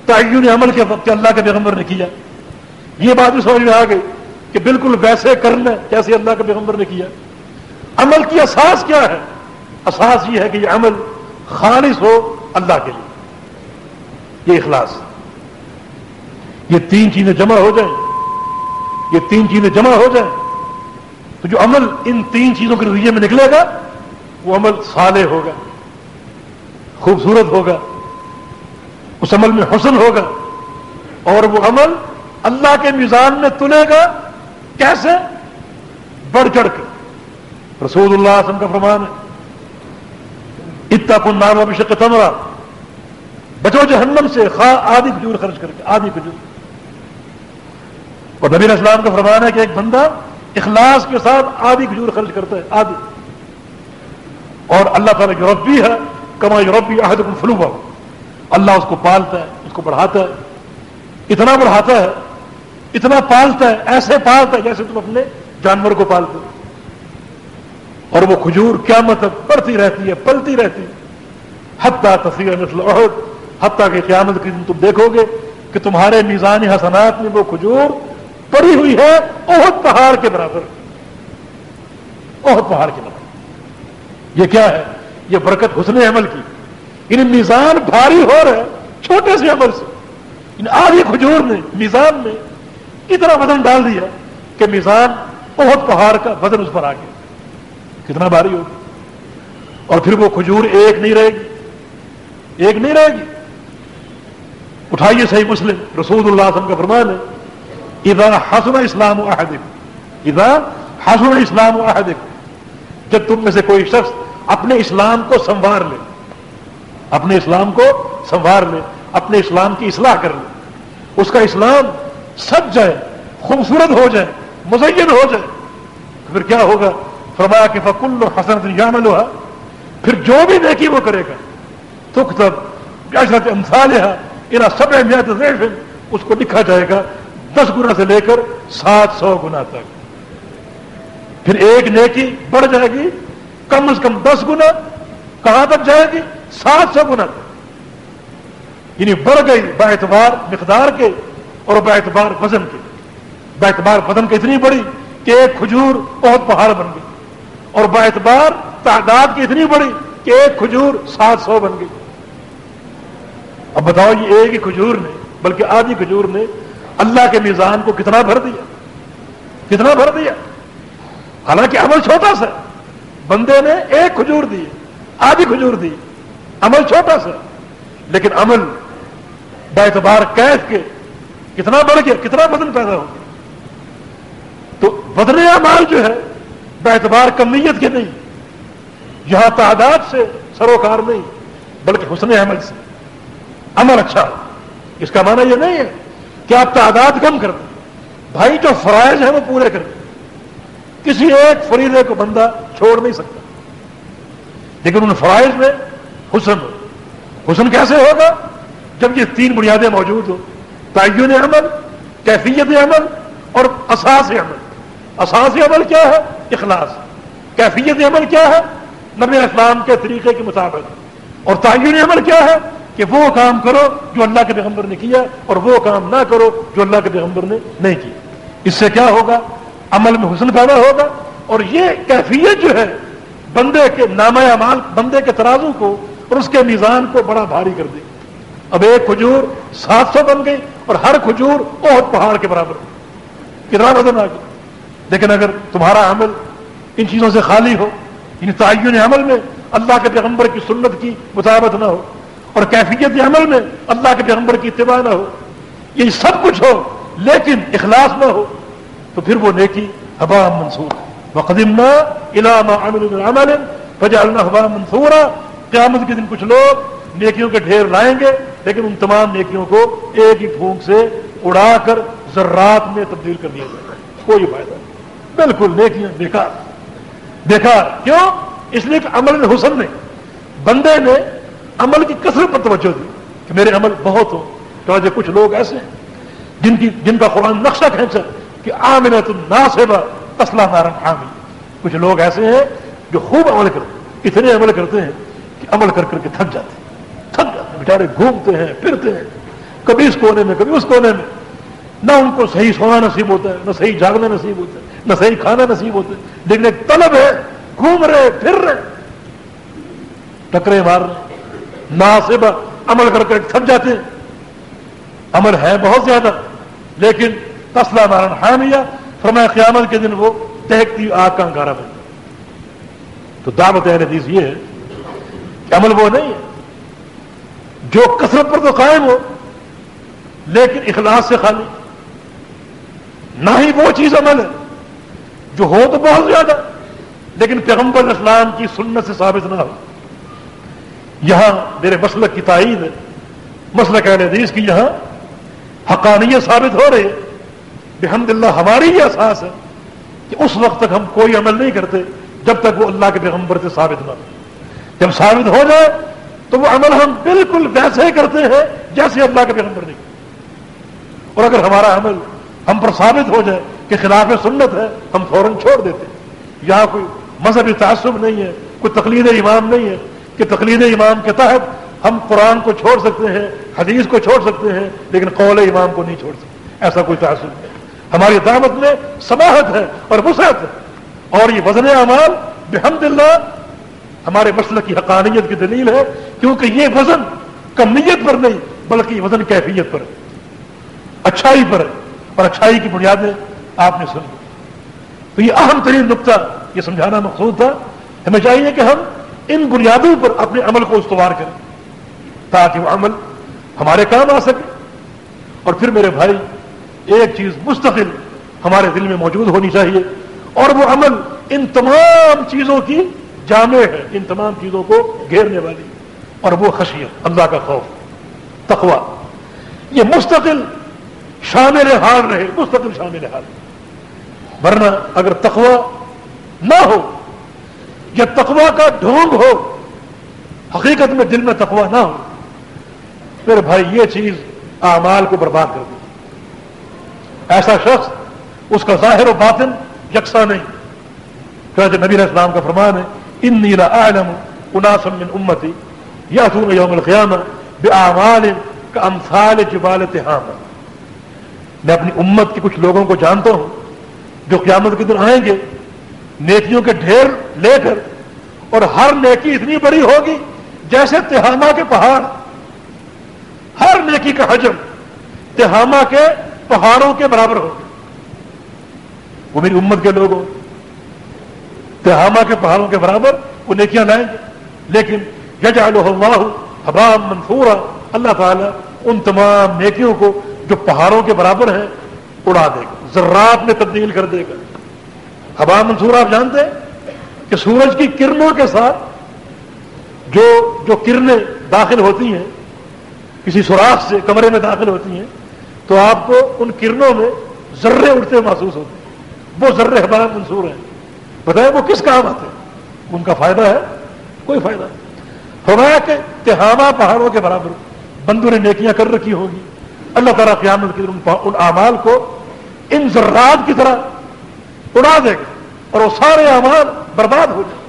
تعین عمل کے وقت اللہ کے پیغمبر نے کیا۔ یہ بات بھی سمجھ میں آ گئی کہ بالکل ویسے کرنا جیسے اللہ کے پیغمبر نے کیا۔ عمل کی اساس کیا ہے؟ اساس یہ ہے کہ یہ عمل خالص ہو اللہ کے لیے۔ یہ اخلاص۔ یہ تین چیزیں جمع ہو جائیں۔ یہ تین چیزیں جمع ہو جائیں۔ تو جو عمل ان تین چیزوں کے نتیجے میں نکلے گا، وہ عمل صالح ہوگا، خوبصورت ہوگا، اس عمل میں حسن ہوگا اور وہ عمل اللہ کے میزان میں تلے گا، کیسے؟ بڑھ چڑھ کے۔ رسول اللہ وسلم کا فرمان ہے اتنا کن نام ابشک تمرا بچو جہنم سے، خواہ آدھی کھجور خرچ کر کے، آدھی کھجور اور نبی اسلام کا فرمان ہے کہ ایک بندہ اخلاص کے ساتھ آدھی کھجور خرچ کرتا ہے، آدھی۔ اور اللہ تعالیٰ یورپی ہے، کما یورپی عہد کو فلو اللہ اس کو پالتا ہے، اس کو بڑھاتا ہے۔ اتنا بڑھاتا ہے اتنا پالتا ہے، ایسے پالتا ہے جیسے تم اپنے جانور کو پالتے ہو۔ اور وہ کھجور کیا مطلب پڑتی رہتی ہے، پلتی رہتی ہے۔ حتیٰ تصویر نسل عہد حتیٰ کہ قیامت کے دن تم دیکھو گے کہ تمہارے میزان حسنات میں وہ کھجور پڑی ہوئی ہے بہت پہاڑ کے برابر۔ بہت پہاڑ کے برابر۔ یہ کیا ہے؟ یہ برکت حسن عمل کی۔ ان میزان بھاری ہو رہا ہے، چھوٹے سے عمل سے۔ ان آدھی کھجور نے میزان میں اتنا وزن ڈال دیا کہ میزان بہت پہاڑ کا وزن اس پر آ گیا۔ کتنا بھاری ہوگی۔ اور پھر وہ کھجور ایک نہیں رہے گی۔ ایک نہیں رہے گی۔ اٹھائیے صحیح مسلم، رسول اللہ وسلم کا فرمان ہے ادا حسن اسلام و احدک ادا حسن اسلام و احدک جب تم میں سے کوئی شخص اپنے اسلام کو سنوار لے، اپنے اسلام کو سنوار لے، اپنے اسلام کی اصلاح کر لے، اس کا اسلام سج جائے، خوبصورت ہو جائے، مزین ہو جائے۔ پھر کیا ہوگا؟ فرمایا کہ فکل حسن یامل ہوا پھر جو بھی نیکی وہ کرے گا۔ تو تب انسان ہے سب اہمیت اس کو لکھا جائے گا دس گنا سے لے کر سات سو گنا تک۔ پھر ایک نیکی بڑھ جائے گی، کم از کم دس گنا کہاں تک جائے گی؟ سات سو گنا تک۔ یعنی بڑھ گئی با اعتبار مقدار کے اور اعتبار وزن کے با اعتبار وزن کے اتنی بڑی کہ ایک کھجور بہت پہاڑ بن گئی۔ اور با اعتبار تعداد کی اتنی بڑی کہ ایک کھجور سات سو بن گئی۔ اب بتاؤ یہ ایک ہی کھجور نے، بلکہ آدھی کھجور نے اللہ کے میزان کو کتنا بھر دیا؟ کتنا بھر دیا؟ حالانکہ عمل چھوٹا سا۔ بندے نے ایک کھجور دی آدھی کھجور دی، عمل چھوٹا سا۔ لیکن عمل اعتبار قید کے کتنا بڑھ گیا کتنا بدن پیدا ہو گیا۔ تو بدن مال جو ہے اعتبار کمیت کے نہیں۔ یہاں تعداد سے سروکار نہیں، بلکہ حسن عمل سے۔ عمل اچھا اس کا معنی یہ نہیں ہے کہ آپ تعداد کم کر دیں۔ بھائی جو فرائض ہیں وہ پورے کر دیں۔ کسی ایک فریدے کو بندہ چھوڑ نہیں سکتا۔ لیکن ان فرائض میں حسن ہو۔ حسن کیسے ہوگا؟ جب یہ تین بنیادیں موجود ہو تعین عمل، کیفیت عمل اور اساس عمل۔ اساس عمل کیا ہے؟ اخلاص۔ کیفیت عمل کیا ہے؟ نبی اسلام کے طریقے کے مطابق۔ اور تعین عمل کیا ہے؟ کہ وہ کام کرو جو اللہ کے پیغمبر نے کیا اور وہ کام نہ کرو جو اللہ کے پیغمبر نے نہیں کیا۔ اس سے کیا ہوگا؟ عمل میں حسن پیدا ہوگا۔ اور یہ کیفیت جو ہے، بندے کے نام اعمال، بندے کے ترازو کو اور اس کے میزان کو بڑا بھاری کر دے اب ایک کھجور سات سو بن گئی اور ہر کھجور بہت پہاڑ کے برابر کتنا وزن آ گیا لیکن اگر تمہارا عمل ان چیزوں سے خالی ہو، ان تعین عمل میں اللہ کے پیغمبر کی سنت کی مطابت نہ ہو، اور کیفیت عمل میں اللہ کے پیغمبر کی اتباع نہ ہو، یہ سب کچھ ہو لیکن اخلاص نہ ہو، تو پھر وہ نیکی حبا منصور وقدم نہ علام عمل، فجعلنا حبا منصورا۔ قیامت کے دن کچھ لوگ نیکیوں کے ڈھیر لائیں گے لیکن ان تمام نیکیوں کو ایک ہی پھونک سے اڑا کر ذرات میں تبدیل کر دیا جائے گا کوئی فائدہ نہیں۔ بالکل نیکیاں بیکار۔ بیکار۔ کیوں؟ اس لیے کہ عمل میں حسن نے بندے نے عمل کی کثرت پر توجہ دی کہ میرے عمل بہت ہو تو کچھ لوگ ایسے ہیں جن کی جن کا قرآن نقشہ کھینچا کہ آمن تو نا سیبا اسلح نارن عامی کچھ لوگ ایسے ہیں جو خوب عمل کرتے اتنے عمل کرتے ہیں کہ عمل کر کر کے تھک جاتے ہیں۔ بیچارے گھومتے ہیں، پھرتے ہیں۔ کبھی اس کونے میں، کبھی اس کونے میں۔ نہ ان کو صحیح سونا نصیب ہوتا ہے، نہ صحیح جاگنا نصیب ہوتا ہے، نہ صحیح کھانا نصیب ہوتا ہے۔ لیکن ایک طلب ہے گھوم رہے، پھر رہے۔ ٹکرے مار رہے ناصب عمل کر کر تھک جاتے ہیں۔ عمل ہے بہت زیادہ، لیکن تسلا مارن حامیہ، فرمایا قیامت کے دن وہ تہکتی آگ کا انگارا بن تو دعوت حدیث یہ ہے کہ عمل وہ نہیں ہے۔ جو کثرت پر تو قائم ہو، لیکن اخلاص سے خالی۔ نہ ہی وہ چیز عمل ہے جو ہو تو بہت زیادہ، لیکن پیغمبر اسلام کی سنت سے ثابت نہ ہو۔ یہاں میرے مسلک کی تائید ہے۔ مسلک حدیث کی یہاں حقانیت ثابت ہو رہی ہے۔ بحمد اللہ، ہماری یہ احساس ہے کہ اس وقت تک ہم کوئی عمل نہیں کرتے جب تک وہ اللہ کے پیغمبر سے ثابت نہ ہو۔ جب ثابت ہو جائے تو وہ عمل ہم بالکل ویسے ہی کرتے ہیں جیسے اللہ کے پیغمبر نہیں اور اگر ہمارا عمل ہم پر ثابت ہو جائے کہ خلاف سنت ہے، ہم فوراً چھوڑ دیتے ہیں۔ یہاں کوئی مذہبی تعصب نہیں ہے، کوئی تقلید امام نہیں ہے کہ تقلید امام کے تحت ہم قرآن کو چھوڑ سکتے ہیں، حدیث کو چھوڑ سکتے ہیں، لیکن قول امام کو نہیں چھوڑ سکتے۔ ایسا کوئی تعصب نہیں۔ ہماری دعوت میں سماحت ہے اور وسعت ہے۔ اور یہ وزن اعمال، بحمد اللہ ہمارے مسئلہ کی حقانیت کی دلیل ہے، کیونکہ یہ وزن کمیت پر نہیں، بلکہ وزن کیفیت پر ہے۔ اچھائی پر ہے، اور اچھائی کی بنیادیں آپ نے سن تو یہ اہم ترین نقطہ یہ سمجھانا مقصود تھا۔ ہمیں چاہیے کہ ہم ان بنیادوں پر اپنے عمل کو استوار کریں، تاکہ وہ عمل ہمارے کام آ سکے۔ اور پھر میرے بھائی، ایک چیز مستقل ہمارے دل میں موجود ہونی چاہیے، اور وہ عمل ان تمام چیزوں کی جامع ہے ان تمام چیزوں کو گھیرنے والی اور وہ خشیت، اللہ کا خوف تقوا یہ مستقل شامل حال رہے، مستقل شامل حال ورنہ اگر تقوا نہ ہو، یا تقوا کا ڈھونگ ہو، حقیقت میں دل میں تقوا نہ ہو، پھر بھائی یہ چیز اعمال کو برباد کر دی۔ ایسا شخص اس کا ظاہر و باطن یکساں نہیں۔ کہ نبی اسلام کا فرمان ہے ان نیلا عالم من امتی یا تم یوم القیامہ بے اعمال کا امثال جبال تہام میں اپنی امت کے کچھ لوگوں کو جانتا ہوں جو قیامت کے دن آئیں گے، نیکیوں کے ڈھیر لے کر اور ہر نیکی اتنی بڑی ہوگی جیسے تہامہ کے پہاڑ۔ ہر نیکی کا حجم تہامہ کے پہاڑوں کے برابر ہوگا۔ وہ میری امت کے لوگ تہامہ کے پہاڑوں کے برابر وہ نیکیاں لائیں گے؟ لیکن یجعلہ اللہ حبام منصورا اللہ تعالیٰ ان تمام نیکیوں کو جو پہاڑوں کے برابر ہیں، اڑا دے گا، ذرات میں تبدیل کر دے گا۔ حبام منصور آپ جانتے ہیں کہ سورج کی کرنوں کے ساتھ جو جو کرنیں داخل ہوتی ہیں، کسی سوراخ سے کمرے میں داخل ہوتی ہیں، تو آپ کو ان کرنوں میں ذرے اڑتے محسوس ہوتے ہیں۔ وہ ذرے حبام منصور ہیں۔ بتائیں وہ کس کام آتے ہیں؟ ان کا فائدہ ہے؟ کوئی فائدہ نہیں۔ فرمایا کہ تہامہ پہاڑوں کے برابر بندوں نے نیکیاں کر رکھی ہوگی۔ اللہ تعالیٰ قیامت کی ان اعمال کو ان ذرات کی طرح اڑا دے گا اور وہ سارے اعمال برباد ہو جائیں۔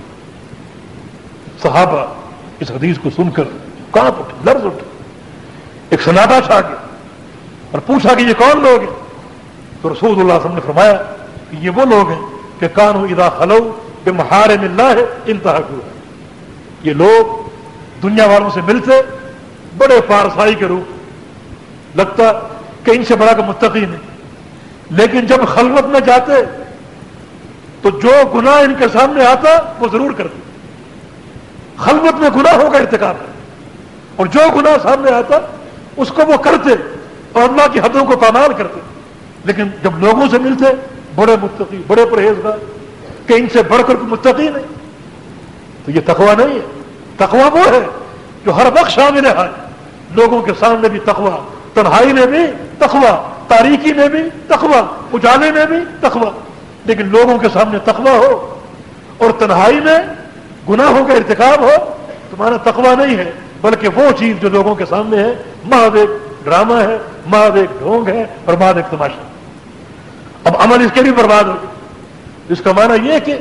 صحابہ اس حدیث کو سن کر کانپ اٹھے، لرز اٹھے۔ ایک سناٹا چھا گیا اور پوچھا کہ یہ کون لوگ ہیں؟ تو رسول اللہ علیہ وسلم نے فرمایا کہ یہ وہ لوگ ہیں کہ کانو ادا خلو بے مہار ملنا ہے انتہا یہ لوگ دنیا والوں سے ملتے، بڑے پارسائی کے روپ لگتا کہ ان سے بڑا کا متقی نہیں. لیکن جب خلوت میں جاتے، تو جو گناہ ان کے سامنے آتا، وہ ضرور کرتے. خلوت میں گناہوں کا ارتکاب. ہے اور جو گناہ سامنے آتا، اس کو وہ کرتے اور اللہ کی حدوں کو پامال کرتے. لیکن جب لوگوں سے ملتے بڑے متقی، بڑے پرہیزگار، کہ ان سے بڑھ کر متقی نہیں۔ تو یہ تخوا نہیں ہے۔ تقوا وہ ہے جو ہر وقت شامل ہے۔ لوگوں کے سامنے بھی تقوا تنہائی میں بھی تقوا تاریکی میں بھی تقوا اجالے میں بھی تقوا لیکن لوگوں کے سامنے تقوا ہو اور تنہائی میں گناہوں کا ارتکاب ہو، تمہارا تقوا نہیں ہے، بلکہ وہ چیز جو لوگوں کے سامنے ہے۔ مہد ایک ڈرامہ ہے مہد ایک ڈھونگ ہے اور مہد ایک تماشا۔ عمل اس کے بھی برباد ہو گیا اس کا معنی یہ کہ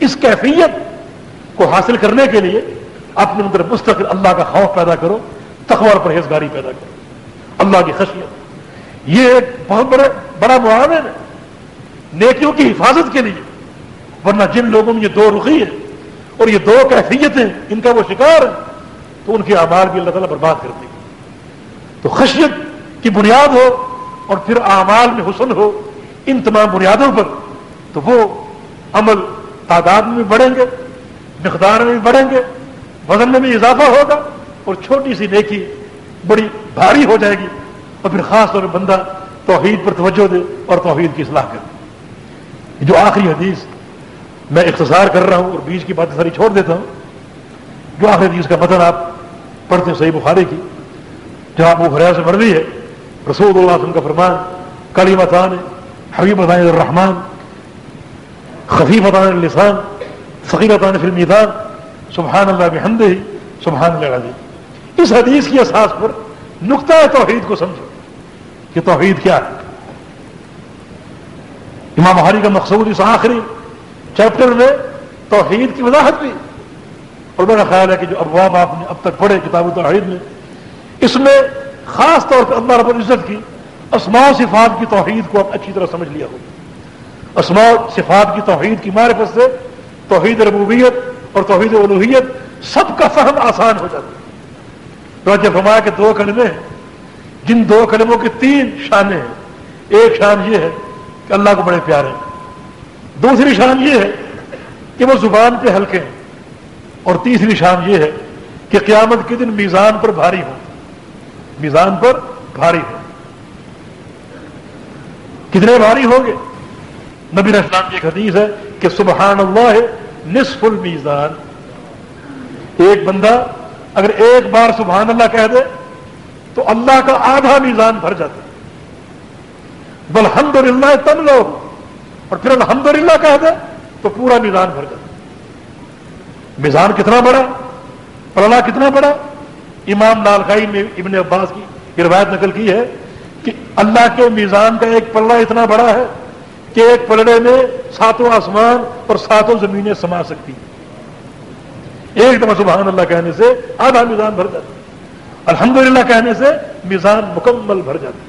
اس کیفیت کو حاصل کرنے کے لیے اپنے اندر مستقل اللہ کا خوف پیدا کرو تخوار پرہیزگاری پیدا کرو۔ اللہ کی خشیت۔ یہ ایک بہت بڑا بڑا معاون ہے۔ نیکیوں کی حفاظت کے لیے۔ ورنہ جن لوگوں میں یہ دو رخی ہے اور یہ دو کیفیتیں ان کا وہ شکار ہے تو ان کے اعمال بھی اللہ تعالیٰ برباد کر دے تو خشیت کی بنیاد ہو اور پھر اعمال میں حسن ہو۔ ان تمام بنیادوں پر، تو وہ عمل تعداد میں بھی بڑھیں گے، مقدار میں بھی بڑھیں گے، وزن میں بھی اضافہ ہوگا اور چھوٹی سی نیکی بڑی بھاری ہو جائے گی۔ اور پھر خاص طور پر بندہ توحید پر توجہ دے اور توحید کی اصلاح کرے۔ جو آخری حدیث میں اختصار کر رہا ہوں اور بیچ کی بات ساری چھوڑ دیتا ہوں، جو آخری حدیث کا مطلب آپ پڑھتے ہیں صحیح بخاری کی، جہاں وہ حریا سے مرضی ہے، رسول اللہ وسلم کا فرمان کلی متان حبیب الرحمان خفیف متان السان فقیر متان فلم سبحان اللہ بحمد ہی سبحان اللہ عظیم اس حدیث کی اساس پر نقطۂ توحید کو سمجھو، کہ توحید کیا ہے؟ امام حاری کا مقصود اس آخری چیپٹر میں توحید کی وضاحت بھی اور میرا خیال ہے کہ جو ابواب آپ نے اب تک پڑھے کتاب توحید میں، اس میں خاص طور پہ اللہ رب العزت کی اسماء صفات کی توحید کو آپ اچھی طرح سمجھ لیا ہوگا اسماء صفات کی توحید کی معرفت سے توحید ربوبیت اور توحید الوحیت سب کا فہم آسان ہو جاتا ہے۔ تو جب ہمارا کے دو کلمے ہیں۔ جن دو کلموں کی تین شانیں ہیں۔ ایک شان یہ ہے کہ اللہ کو بڑے پیارے ہیں۔ دوسری شان یہ ہے کہ وہ زبان پہ ہلکے ہیں۔ اور تیسری شان یہ ہے کہ قیامت کے دن میزان پر بھاری ہو میزان پر بھاری ہو کتنے بھاری ہوں گے؟ نبی اسلام کی ایک حدیث ہے کہ سبحان اللہ ہے نصف المیزان۔ ایک بندہ اگر ایک بار سبحان اللہ کہہ دے تو اللہ کا آدھا میزان بھر جاتا۔ بل الحمد للہ تب لوگ اور پھر الحمد للہ کہہ دے تو پورا میزان بھر جاتا۔ میزان کتنا بڑا؟ پلڑا کتنا بڑا؟ امام نالخائی نے ابن عباس کی روایت نقل کی ہے کہ اللہ کے میزان کا ایک پلڑا اتنا بڑا ہے کہ ایک پلڑے میں ساتوں آسمان اور ساتوں زمینیں سما سکتی ہیں۔ ایک دفعہ سبحان اللہ کہنے سے آدھا میزان بھر جاتا الحمدللہ کہنے سے میزان مکمل بھر جاتا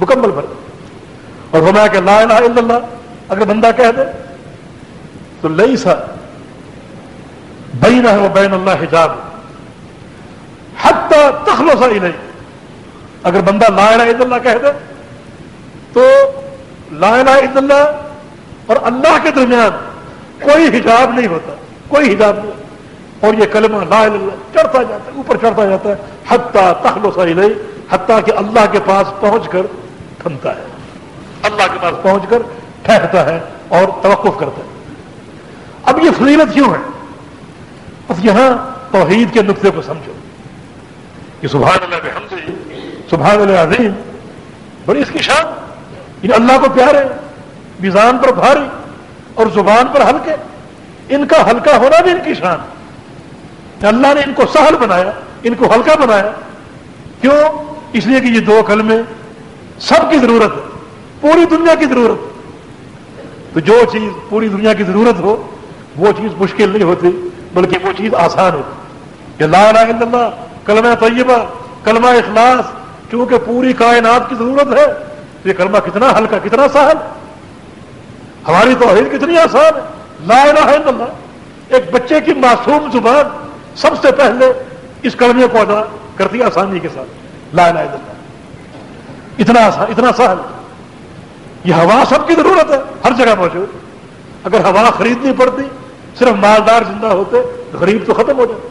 مکمل بھر جاتا اور کہ لا الہ الا اللہ، اگر بندہ کہہ دے تو لئی سا بین ہے وہ بین اللہ حجاب، حتی تخلص ہی نہیں اگر بندہ لا الہ الا اللہ کہہ دے، تو لا الہ الا اللہ اور اللہ کے درمیان کوئی حجاب نہیں ہوتا، کوئی حجاب نہیں۔ اور یہ کلمہ لا الہ اللہ چڑھتا جاتا ہے، اوپر چڑھتا جاتا ہے، حتیٰ تخلص ہی حتیٰ کہ اللہ کے پاس پہنچ کر تھمتا ہے۔ اللہ کے پاس پہنچ کر ٹھہرتا ہے اور توقف کرتا ہے۔ اب یہ فضیلت کیوں ہے۔ بس یہاں توحید کے نقطے کو سمجھو۔ کہ سبحان اللہ حمزی سبحان اللہ عظیم، بڑی اس کی شان یہ اللہ کو پیارے، میزان پر بھاری اور زبان پر ہلکے، ان کا ہلکا ہونا بھی ان کی شان۔ یعنی اللہ نے ان کو سہل بنایا، ان کو ہلکا بنایا۔ کیوں؟ اس لیے کہ یہ دو کلمے سب کی ضرورت ہے، پوری دنیا کی ضرورت۔ تو جو چیز پوری دنیا کی ضرورت ہو، وہ چیز مشکل نہیں ہوتی، بلکہ وہ چیز آسان ہوتی۔ کہ لا الہ الا اللہ، کلمہ طیبہ، کلمہ اخلاص چونکہ پوری کائنات کی ضرورت ہے، یہ کلمہ کتنا ہلکا، کتنا سہل ہماری توحید کتنی آسان ہے۔ لا الہ الا اللہ۔ ایک بچے کی معصوم زبان سب سے پہلے اس کلمے کو ادا کرتی آسانی کے ساتھ۔ لا الہ الا اللہ۔ اتنا آسان اتنا سہل یہ ہوا سب کی ضرورت ہے، ہر جگہ موجود۔ اگر ہوا خریدنی پڑتی، صرف مالدار زندہ ہوتے، غریب تو ختم ہو جاتے۔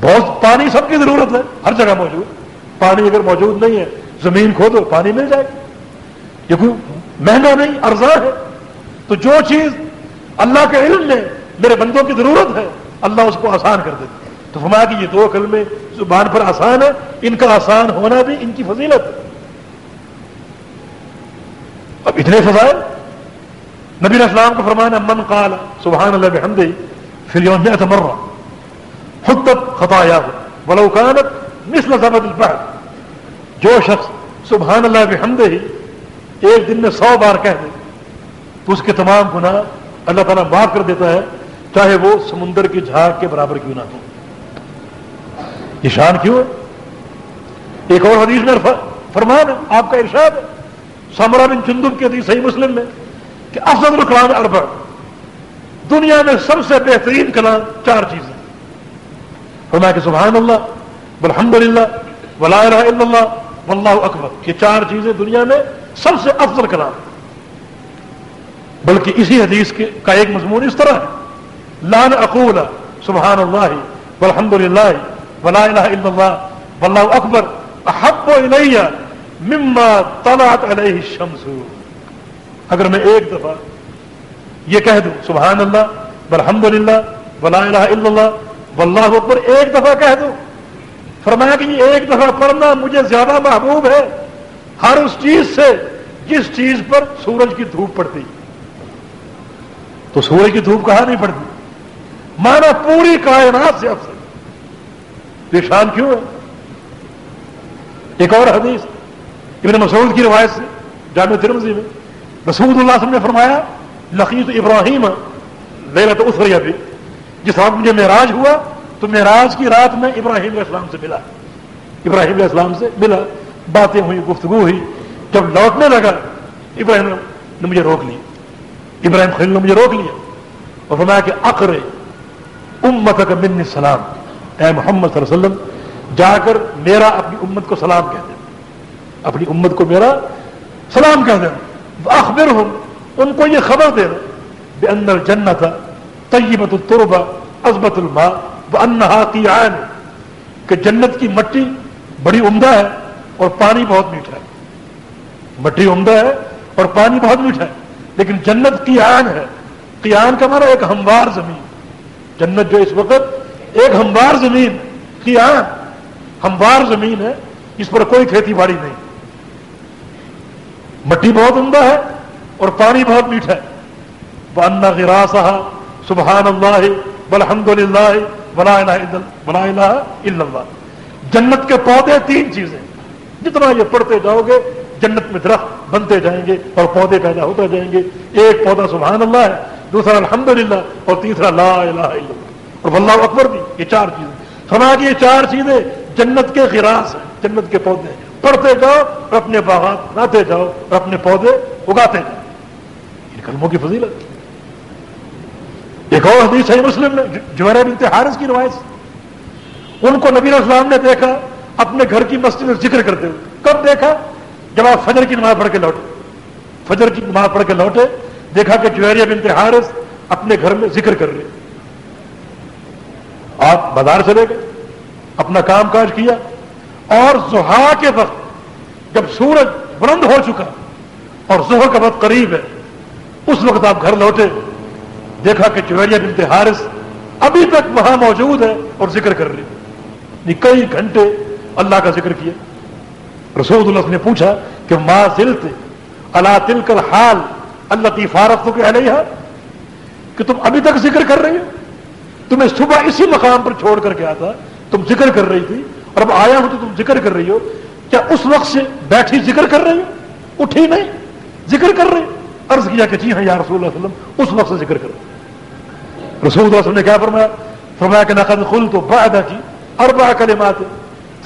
بہت پانی سب کی ضرورت ہے، ہر جگہ موجود۔ پانی اگر موجود نہیں ہے، زمین کھو دو، پانی مل جائے یہ کوئی مہنگا نہیں ارزا ہے۔ تو جو چیز اللہ کے علم میں میرے بندوں کی ضرورت ہے، اللہ اس کو آسان کر دیتے تو فرمایا کہ یہ دو کلمے زبان پر آسان ہے، ان کا آسان ہونا بھی ان کی فضیلت ہے۔ اب اتنے فضائل۔ نبی اسلام کو فرمانا من قال سبحان اللہ بحمدی پھر یوم میں مر خود تک خطایا ہو ولو کانت مثل زبد البحر. جو شخص سبحان اللہ بحمدہ ہی ایک دن میں سو بار کہہ دے، تو اس کے تمام گناہ اللہ تعالیٰ معاف کر دیتا ہے، چاہے وہ سمندر کی جھاگ کے برابر کیوں نہ ہو۔ یہ شان کیوں ہے؟ ایک اور حدیث میں فرمان ہے، آپ کا ارشاد ہے سمرا بن چندب کی حدیث صحیح مسلم میں، کہ افضل الکلام اربع دنیا میں سب سے بہترین کلام چار چیزیں۔ فرمایا کہ سبحان اللہ الحمد للہ ولا الہ الا اللہ واللہ اکبر یہ چار چیزیں دنیا میں سب سے افضل کلام بلکہ اسی حدیث کے کا ایک مضمون اس طرح ہے لان اقول سبحان اللہ والحمد للہ ولا الہ الا اللہ واللہ اکبر احب الیہ مما طلعت علیہ الشمس اگر میں ایک دفعہ یہ کہہ دوں سبحان اللہ والحمد للہ ولا الہ الا اللہ واللہ اکبر ایک دفعہ کہہ دوں فرمایا کہ یہ ایک دفعہ پڑھنا مجھے زیادہ محبوب ہے۔ ہر اس چیز سے جس چیز پر سورج کی دھوپ پڑتی۔ تو سورج کی دھوپ کہاں نہیں پڑتی؟ مانا پوری کائنات سے افسر۔ یہ شان کیوں ہے؟ ایک اور حدیث، ابن مسعود کی روایت سے، جامع ترمزی میں۔ رسول اللہ وسلم نے فرمایا، لقیت ابراہیم لیلت اسریا بھی، جس رات مجھے معراج ہوا تو معراج کی رات میں ابراہیم علیہ السلام سے ملا۔ ابراہیم علیہ السلام سے ملا۔ باتیں ہوئی گفتگو ہوئی۔ جب لوٹنے لگا، ابراہیم نے مجھے روک لیا۔ ابراہیم خلیل نے مجھے روک لیا۔ اور فرمایا کہ اقر امت کا من سلام اے محمد صلی اللہ علیہ وسلم، جا کر میرا اپنی امت کو سلام کہہ دیں اپنی امت کو میرا سلام کہہ دیں اخبر ہوں ان کو یہ خبر دے۔ بے اندر جنت طیبت التربہ عزبت الماء۔ انہا کی آئن کہ جنت کی مٹی بڑی عمدہ ہے اور پانی بہت میٹھا ہے۔ مٹی عمدہ ہے اور پانی بہت میٹھا ہے، لیکن جنت کی آن ہے۔ قیان کا مانا ایک ہموار زمین۔ جنت جو اس وقت ایک ہموار زمین قیان۔ ہموار زمین ہے، اس پر کوئی کھیتی باڑی نہیں۔ مٹی بہت عمدہ ہے اور پانی بہت میٹھا ہے۔ بانا گرا سبحان اللہ بلحمد للہ بلا بلا اللہ جنت کے پودے تین چیزیں۔ جتنا یہ پڑھتے جاؤ گے، جنت میں درخت بنتے جائیں گے اور پودے پیدا ہوتے جائیں گے۔ ایک پودا سبحان اللہ ہے، دوسرا الحمدللہ اور تیسرا لا الہ الا اللہ۔ اور اللہ اکبر بھی، یہ چار چیزیں۔ سنا کہ یہ چار چیزیں جنت کے خراس ہیں، جنت کے پودے پڑھتے جاؤ اور اپنے باغات لاتے جاؤ اور اپنے پودے اگاتے جاؤ۔ یہ کلموں کی فضیلت۔ ایک اور حدیث ہے مسلم نے جوہر بنت حارث کی روایت ان کو نبی اسلام نے دیکھا، اپنے گھر کی مسجد میں ذکر کرتے ہوئے۔ کب دیکھا؟ جب آپ فجر کی نماز پڑھ کے لوٹے۔ فجر کی نماز پڑھ کے لوٹے، دیکھا کہ جوہریہ بنت حارث اپنے گھر میں ذکر کر رہے۔ آپ بازار چلے گئے، اپنا کام کاج کیا۔ اور زحا کے وقت جب سورج بلند ہو چکا، اور زہر کا وقت قریب ہے، اس وقت آپ گھر لوٹے۔ دیکھا کہ جوہریہ بنت حارث ابھی تک وہاں موجود ہے اور ذکر کر رہی کئی گھنٹے اللہ کا ذکر کیا۔ رسول اللہ نے پوچھا کہ ما زلت اللہ تل کر حال اللہ فارف تو کہ تم ابھی تک ذکر کر رہی ہو؟ تمہیں صبح اسی مقام پر چھوڑ کر گیا تھا تم ذکر کر رہی تھی اور اب آیا ہوں تو تم ذکر کر رہی ہو۔ کیا اس وقت سے بیٹھی ذکر کر رہی ہو؟ اٹھی نہیں، ذکر کر رہی عرض کیا کہ جی ہاں یا رسول اللہ علیہ وسلم، اس وقت سے ذکر کر رسول اللہ علیہ وسلم نے کیا فرمایا فرمایا کہ نقد خل تو بعدہ کی اربع کلمات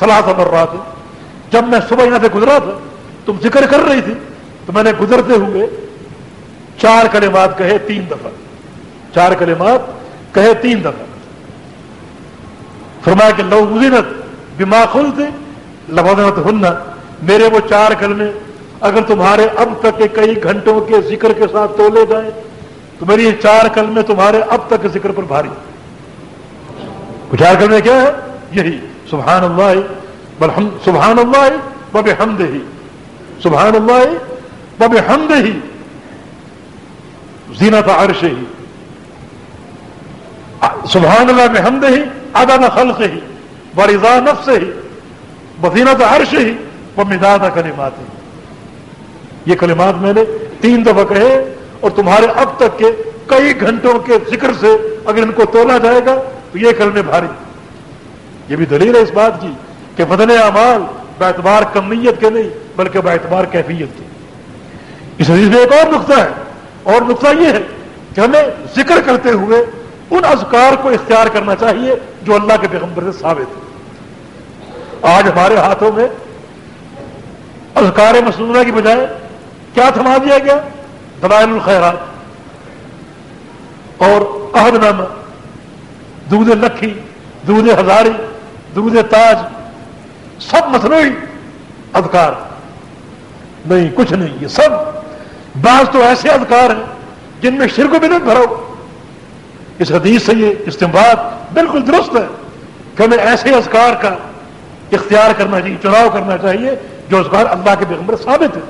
ثلاث مرات۔ جب میں صبح یہاں سے گزرا تھا، تم ذکر کر رہی تھی، تو میں نے گزرتے ہوئے چار کلمات کہے تین دفعہ۔ چار کلمات کہے تین دفعہ۔ فرمایا کہ لو مزینت بیما خل تھے لبادت ہننا میرے وہ چار کلمے اگر تمہارے اب تک کے کئی گھنٹوں کے ذکر کے ساتھ تولے جائیں تو میری یہ چار کلمے تمہارے اب تک کے ذکر پر بھاری۔ وہ چار کلمے کیا ہے؟ یہی سبحان اللہ سبحان اللہ بب حمد ہی سبحان اللہ بب حمد ہی زینت عرش ہی سبحان اللہ بحمد ہی عدد خلق ہی برضا نفس ہی بزینت عرش ہی وہ مداد کلمات۔ ہی یہ کلمات میں نے تین دفعہ کہے۔ اور تمہارے اب تک کے کئی گھنٹوں کے ذکر سے اگر ان کو تولا جائے گا تو یہ کرنے بھاری یہ بھی دلیل ہے اس بات کی کہ بدن اعمال اعتبار کمیت کے نہیں بلکہ اعتبار کیفیت کے۔ اس حدیث میں ایک اور نقطہ ہے۔ اور نقطہ یہ ہے کہ ہمیں ذکر کرتے ہوئے ان اذکار کو اختیار کرنا چاہیے جو اللہ کے پیغمبر سے ثابت ہے آج ہمارے ہاتھوں میں اذکار مسنونہ کی بجائے کیا تھما دیا گیا؟ دلائل الخیرات اور عہد نامہ دودھ لکھی، دودھ ہزاری، دودھ تاج، سب مصنوعی اذکار۔ نہیں، کچھ نہیں، یہ سب بعض تو ایسے اذکار ہیں جن میں شرک بھی نہیں بھرو۔ اس حدیث سے یہ استعمال بالکل درست ہے کہ ہمیں ایسے اذکار کا اختیار کرنا چاہیے، چناؤ کرنا چاہیے جو اذکار اللہ کے پیغمبر ثابت ہے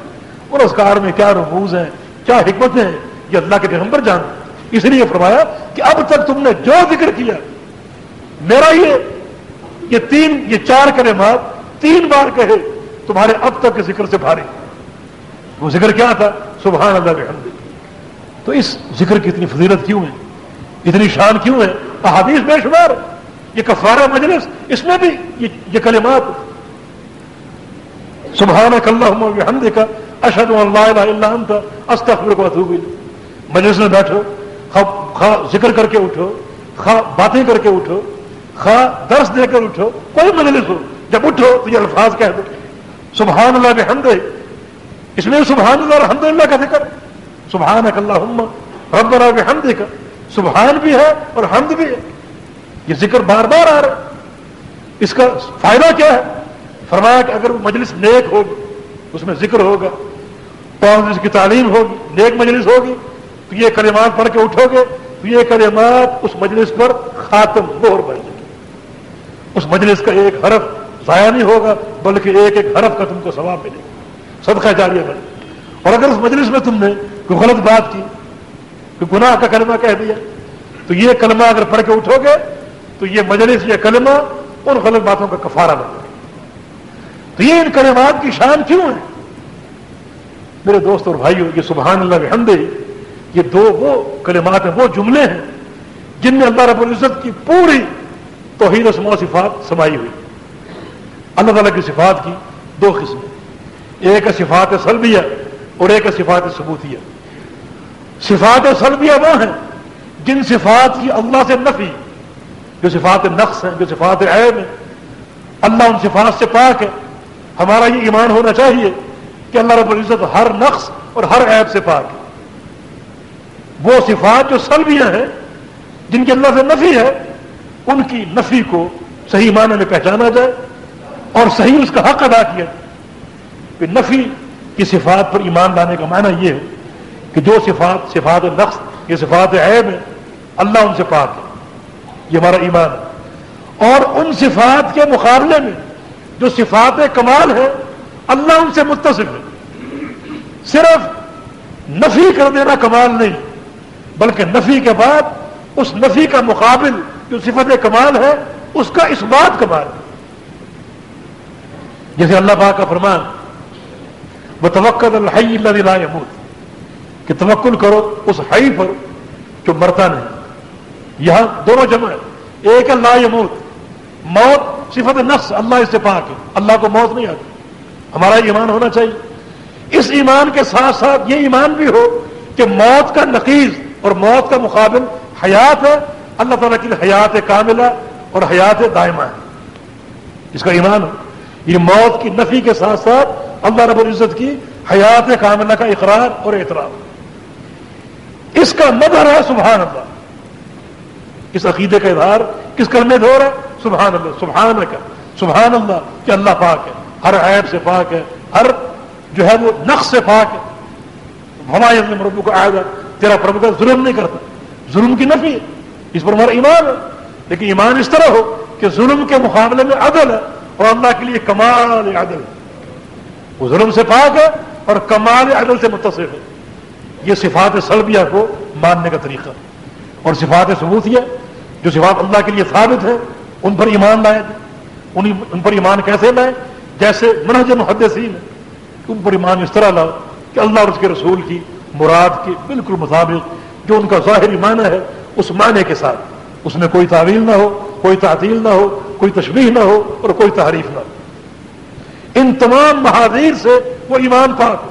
ان اذکار میں کیا رموز ہیں؟ کیا حکمتیں ہیں یہ اللہ کے پیغمبر جان۔ اس لیے فرمایا کہ اب تک تم نے جو ذکر کیا، میرا یہ یہ تین، یہ چار کلمات تین بار کہے، تمہارے اب تک کے ذکر سے بھاری۔ وہ ذکر کیا تھا؟ سبحان اللہ بحمد تو اس ذکر کی اتنی فضیلت کیوں ہے؟ اتنی شان کیوں ہے؟ احادیث بے شمار۔ یہ کفارہ مجلس، اس میں بھی یہ کلمات۔ سبحان اللہ حمد کا اشد اللہ اللہ انت استغفر کو اتوب مجلس میں بیٹھو خواہ ذکر کر کے اٹھو خواہ باتیں کر کے اٹھو خواہ درس دے کر اٹھو، کوئی مجلس ہو، جب اٹھو تو یہ الفاظ کہہ دو۔ سبحان اللہ میں حمد اس میں سبحان اللہ اور حمد اللہ کا ذکر۔ سبحان اللہ رب اللہ میں حمد کا سبحان بھی ہے اور حمد بھی ہے۔ یہ ذکر بار بار آ رہا ہے۔ اس کا فائدہ کیا ہے؟ فرمایا کہ اگر وہ مجلس نیک ہوگی اس میں ذکر ہوگا۔ اور اس کی تعلیم ہوگی، نیک مجلس ہوگی، تو یہ کلمات پڑھ کے اٹھو گے، تو یہ کلمات اس مجلس پر خاتم مہر بن جائے اس مجلس کا ایک حرف ضائع نہیں ہوگا، بلکہ ایک ایک حرف کا تم کو ثواب ملے گا۔ صدقہ جاریہ بنے اور اگر اس مجلس میں تم نے کوئی غلط بات کی، کوئی گناہ کا کلمہ کہہ دیا، تو یہ کلمہ اگر پڑھ کے اٹھو گے، تو یہ مجلس، یہ کلمہ ان غلط باتوں کا کفارہ بنے گا۔ تو یہ ان کلمات کی شان کیوں ہے؟ میرے دوست اور بھائیو یہ سبحان اللہ حمدے یہ دو وہ کلمات ہیں، وہ جملے ہیں جن میں اللہ رب العزت کی پوری توحید اسما و صفات سمائی ہوئی۔ اللہ تعالیٰ کی صفات کی دو قسم ایک ہے صفات سلبیہ اور ایک ہے صفات ثبوتیہ۔ صفات سلبیہ وہ ہیں جن صفات کی اللہ سے نفی، جو صفات نقص ہیں، جو صفات عیب ہیں۔ اللہ ان صفات سے پاک ہے۔ ہمارا یہ ایمان ہونا چاہیے۔ کہ اللہ رب العزت ہر نقص اور ہر عیب سے پاک ہے۔ وہ صفات جو سلبیاں ہیں، جن کی اللہ سے نفی ہے، ان کی نفی کو صحیح معنی میں پہچانا جائے اور صحیح اس کا حق ادا کیا کہ نفی کی صفات پر ایمان لانے کا معنی یہ ہے کہ جو صفات صفات نقص یہ صفات عیب ہے اللہ ان سے پاک ہے۔ یہ ہمارا ایمان ہے۔ اور ان صفات کے مقابلے میں جو صفات کمال ہے اللہ ان سے متصف ہے۔ صرف نفی کر دینا کمال نہیں، بلکہ نفی کے بعد اس نفی کا مقابل جو صفت کمال ہے، اس کا اس بات کمال ہے۔ جیسے اللہ پاک کا فرمان وہ توقع الحی اللہ یموت کہ توکل کرو اس حی پر جو مرتا نہیں۔ یہاں دونوں جمع ہے ایک اللہ یموت، موت صفت نفس، اللہ اس سے پاک ہے۔ اللہ کو موت نہیں آتی۔ ہمارا ایمان ہونا چاہیے۔ اس ایمان کے ساتھ ساتھ یہ ایمان بھی ہو کہ موت کا نقیز اور موت کا مقابل حیات ہے۔ اللہ تعالیٰ کی حیات کاملہ اور حیات دائمہ ہے۔ اس کا ایمان ہے یہ موت کی نفی کے ساتھ ساتھ اللہ رب العزت کی حیات کاملہ کا اقرار اور اعتراف۔ اس کا مدر ہے سبحان اللہ۔ اس عقیدے کا اظہار کس کرنے دور ہے؟ سبحان اللہ سبحان کا سبحان اللہ، کہ اللہ پاک ہے۔ ہر عیب سے پاک ہے، ہر جو ہے وہ نقص سے پاک ہے۔ ہمارے مربو کو آئے گا تیرا پربتا ظلم نہیں کرتا۔ ظلم کی نفی ہے، اس پر ہمارا ایمان ہے۔ لیکن ایمان اس طرح ہو کہ ظلم کے مقابلے میں عدل ہے اور اللہ کے لیے کمال عدل ہے۔ وہ ظلم سے پاک ہے اور کمال عدل سے متصف ہے۔ یہ صفات سلبیہ کو ماننے کا طریقہ اور صفات ثبوتیہ، جو صفات اللہ کے لیے ثابت ہے ان پر ایمان لائے تھے ان پر ایمان کیسے لائے جیسے منہج محدثین ہے ان پر ایمان اس طرح لاؤ کہ اللہ اور اس کے رسول کی مراد کی بالکل مطابق جو ان کا ظاہری معنی ہے، اس معنی کے ساتھ۔ اس میں کوئی تعویل نہ ہو، کوئی تعطیل نہ ہو، کوئی تشبیح نہ ہو اور کوئی تحریف نہ ہو۔ ان تمام بہادیر سے وہ ایمان پاک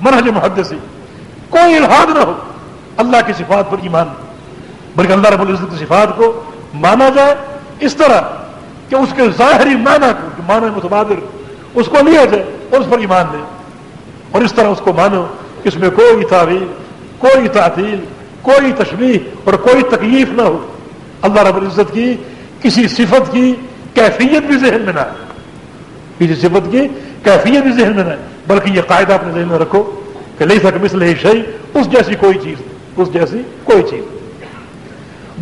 منہج محدثی کوئی الحاد نہ ہو۔ اللہ کی صفات پر ایمان۔ بلکہ اللہ رب العزت کی صفات کو مانا جائے اس طرح۔ کہ اس کے ظاہری معنی کو جو معنی متبادر اس کو لیا جائے اور اس پر ایمان لے۔ اور اس طرح اس کو مانو اس میں کوئی تعویل، کوئی تعطیل، کوئی تشریح اور کوئی تکلیف نہ ہو۔ اللہ رب العزت کی کسی صفت کی کیفیت بھی ذہن میں نہ آئے۔ کسی صفت کی کیفیت بھی ذہن میں نہ آئے۔ بلکہ یہ قاعدہ اپنے ذہن میں رکھو کہ نہیں سک مثل شہی اس جیسی کوئی چیز، اس جیسی کوئی چیز۔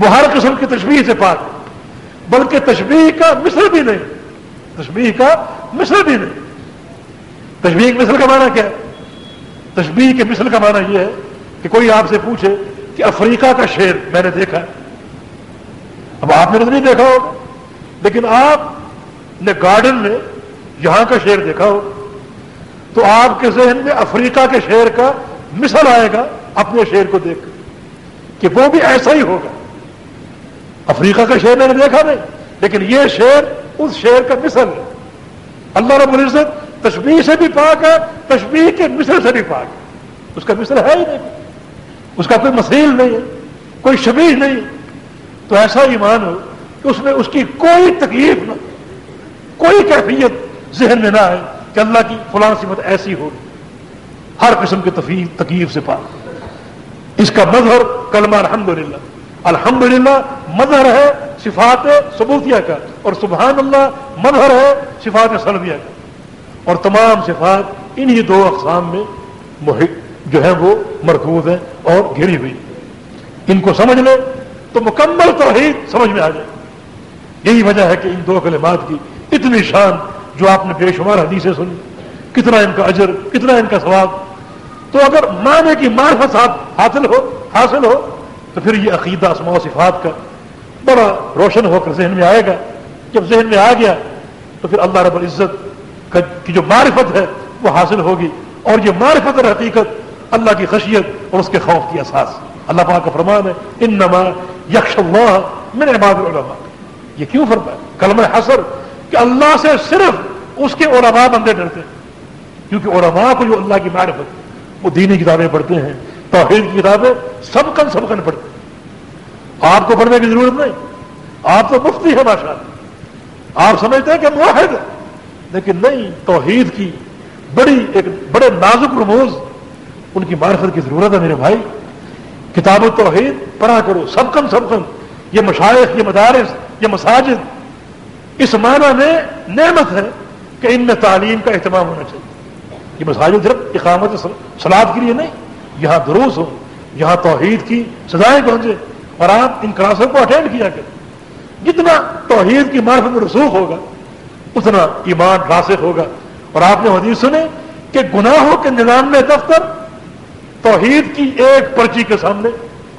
وہ ہر قسم کی تشبیح سے پاک ہے۔ بلکہ تشبیح کا مثل بھی نہیں۔ تشبیح کا مثل بھی نہیں۔ تشبیح کے مثل کا معنی کیا ہے؟ تشبیح کے مثل کا معنی یہ ہے کہ کوئی آپ سے پوچھے کہ افریقہ کا شیر میں نے دیکھا ہے۔ اب آپ نے تو نہیں دیکھا ہوگا، لیکن آپ نے گارڈن میں یہاں کا شیر دیکھا ہو تو آپ کے ذہن میں افریقہ کے شیر کا مثل آئے گا اپنے شیر کو دیکھ کر کہ وہ بھی ایسا ہی ہوگا۔ افریقہ کا شیر میں نے دیکھا نہیں، لیکن یہ شیر اس شیر کا مثل ہے۔ اللہ رب العزت تشبیح سے بھی پاک ہے، تشبیح کے مثل سے بھی پاک ہے۔ اس کا مثل ہے ہی نہیں۔ اس کا کوئی مسیل نہیں ہے، کوئی شبیح نہیں۔ تو ایسا ایمان ہو کہ اس میں اس کی کوئی تکلیف نہ کوئی کیفیت ذہن میں نہ آئے کہ اللہ کی فلاں صفت ایسی ہو۔ ہر قسم کے تکلیف سے پاک۔ اس کا مظہر کلمہ الحمد للہ الحمد للہ مظہر ہے صفات ثبوتیہ کا، اور سبحان اللہ مظہر ہے صفات سلبیہ کا۔ اور تمام صفات انہی دو اقسام میں محق جو ہے وہ مرکوز ہیں اور گھری ہوئی ان کو سمجھ لے تو مکمل توحید سمجھ میں آ جائے۔ یہی وجہ ہے کہ ان دو کلمات کی اتنی شان جو آپ نے بے شمار حدیثیں سنی، کتنا ان کا اجر، کتنا ان کا ثواب۔ تو اگر معنی کی معرفت حاصل ہو حاصل ہو تو پھر یہ عقیدہ اسماء و صفات کا بڑا روشن ہو کر ذہن میں آئے گا۔ جب ذہن میں آ گیا تو پھر اللہ رب العزت کی جو معرفت ہے وہ حاصل ہوگی اور یہ معرفت اور حقیقت اللہ کی خشیت اور اس کے خوف کی اساس اللہ پاک کا فرمان ہے ان نما یکش اللہ میں عباد العلماء۔ یہ کیوں فرمایا؟ کلم حسر کہ اللہ سے صرف اس کے علماء بندے ڈرتے ہیں۔ کیونکہ علماء کو جو اللہ کی معرفت، وہ دینی کتابیں پڑھتے ہیں توحید کی کتابیں سب کن سب کن پڑھتے ہیں آپ کو پڑھنے کی ضرورت نہیں۔ آپ تو مفتی ہے ماشاء اللہ۔ آپ سمجھتے ہیں کہ معاہد ہے لیکن نہیں، توحید کی بڑی ایک بڑے نازک رموز، ان کی معرفت کی ضرورت ہے میرے بھائی۔ کتاب و توحید پڑھا کرو۔ سب کم سب کم یہ مشائق یہ مدارس، یہ مساجد۔ اس معنی میں نعمت ہے کہ ان میں تعلیم کا اہتمام ہونا چاہیے۔ یہ مساجد صرف اقامت سلاد کے لیے نہیں یہاں دروس ہو یہاں توحید کی سزائیں پہنچے اور آپ ان کلاسوں کو اٹینڈ کیا کریں۔ جتنا توحید کی معرفت میں رسوخ ہوگا، اتنا ایمان راسخ ہوگا۔ اور آپ نے حدیث سنے کہ گناہوں کے نظام میں دفتر توحید کی ایک پرچی کے سامنے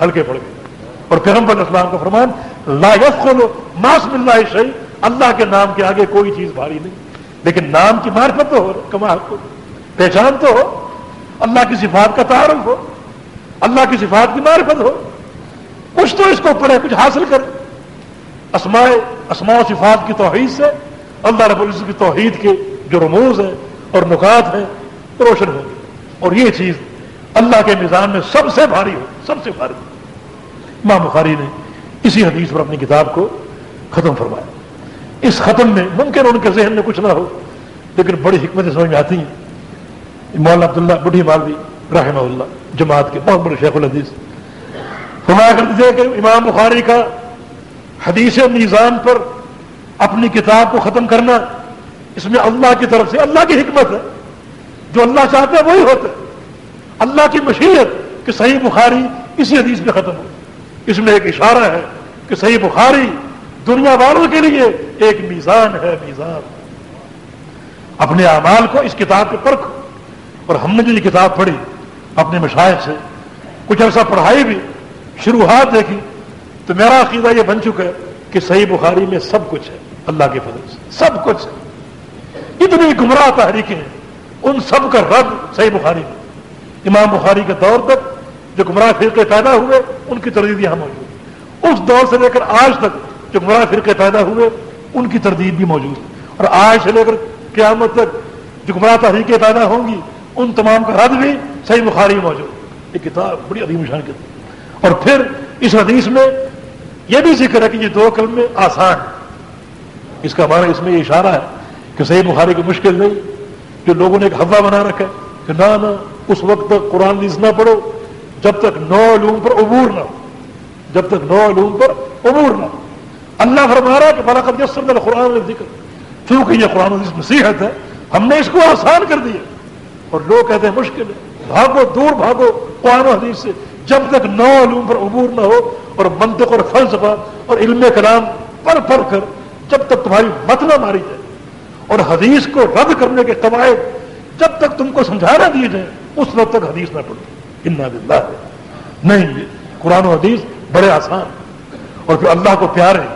ہلکے پڑ گئے۔ اور پیغمبر اسلام کا فرمان، لا کھولو ماسم اللہ شہی اللہ کے نام کے آگے کوئی چیز بھاری نہیں، لیکن نام کی معرفت تو ہو، کمال کو پہچان تو ہو اللہ کی صفات کا تعارف ہو، اللہ کی صفات کی معرفت ہو۔ کچھ تو اس کو پڑھے، کچھ حاصل کرے۔ اسماء اسماء و صفات کی توحید سے اللہ رب العزت کی توحید کے جو رموز ہیں اور نکات ہیں، روشن ہو اور یہ چیز اللہ کے نظام میں سب سے بھاری ہو، سب سے بھاری۔ ماں بخاری نے اسی حدیث پر اپنی کتاب کو ختم فرمایا۔ اس ختم میں ممکن ان کے ذہن میں کچھ نہ ہو، لیکن بڑی حکمتیں سمجھ میں آتی ہیں۔ مولانا عبداللہ بڈھی مالوی رحمہ اللہ، جماعت کے بہت بڑے شیخ الحدیث۔ فرمایا کرتے تھے کہ امام بخاری کا حدیث میزان پر اپنی کتاب کو ختم کرنا اس میں اللہ کی طرف سے اللہ کی حکمت ہے۔ جو اللہ چاہتے ہیں وہی ہوتا ہے۔ اللہ کی مشیت کہ صحیح بخاری اسی حدیث میں ختم ہو۔ اس میں ایک اشارہ ہے کہ صحیح بخاری دنیا والوں کے لیے ایک میزان ہے، میزان۔ اپنے اعمال کو اس کتاب کے پرکھ اور ہم نے جو یہ کتاب پڑھی، اپنے مشاہد سے۔ کچھ عرصہ پڑھائی بھی، شروعات دیکھی۔ تو میرا عقیدہ یہ بن چکا ہے کہ صحیح بخاری میں سب کچھ ہے، اللہ کے فضل سے۔ سب کچھ ہے۔ اتنی گمراہ تحریکیں ہیں۔ ان سب کا رد صحیح بخاری میں۔ امام بخاری کے دور تک جو گمراہ فرقے پیدا ہوئے، ان کی تردید یہاں موجود اس دور سے لے کر آج تک جو گمراہ فرقے پیدا ہوئے، ان کی تردید بھی موجود ہے۔ اور آج سے لے کر قیامت تک جو گمراہ تحریکیں پیدا ہوں گی ان تمام کا رد بھی صحیح بخاری موجود۔ یہ کتاب بڑی عظیم شان کی۔ اور پھر اس حدیث میں یہ بھی ذکر ہے کہ یہ دو کلمے آسان اس کا معنی اس میں یہ اشارہ ہے کہ صحیح بخاری کی مشکل نہیں جو لوگوں نے ایک ہوا بنا رکھا ہے کہ نہ نہ اس وقت تک قرآن نیز نہ پڑھو، جب تک نو علوم پر عبور نہ ہو۔ جب تک نو علوم پر عبور نہ ہو۔ اللہ فرما رہا کہ فلاقت یسر قرآن ذکر کیونکہ یہ قرآن نصیحت ہے، ہم نے اس کو آسان کر دیا۔ اور لوگ کہتے ہیں مشکل ہے۔ بھاگو، دور بھاگو، قرآن و حدیث سے۔ جب تک نو علوم پر عبور نہ ہو اور منطق اور فلسفہ اور علم کلام پڑھ پڑھ کر جب تک تمہاری مت نہ ماری جائے اور حدیث کو رد کرنے کے قواعد جب تک تم کو سمجھانا دیے جائے اس وقت تک حدیث نہ پڑھو۔ انا بلّہ نہیں، قرآن و حدیث بڑے آسان۔ اور پھر اللہ کو پیار ہے۔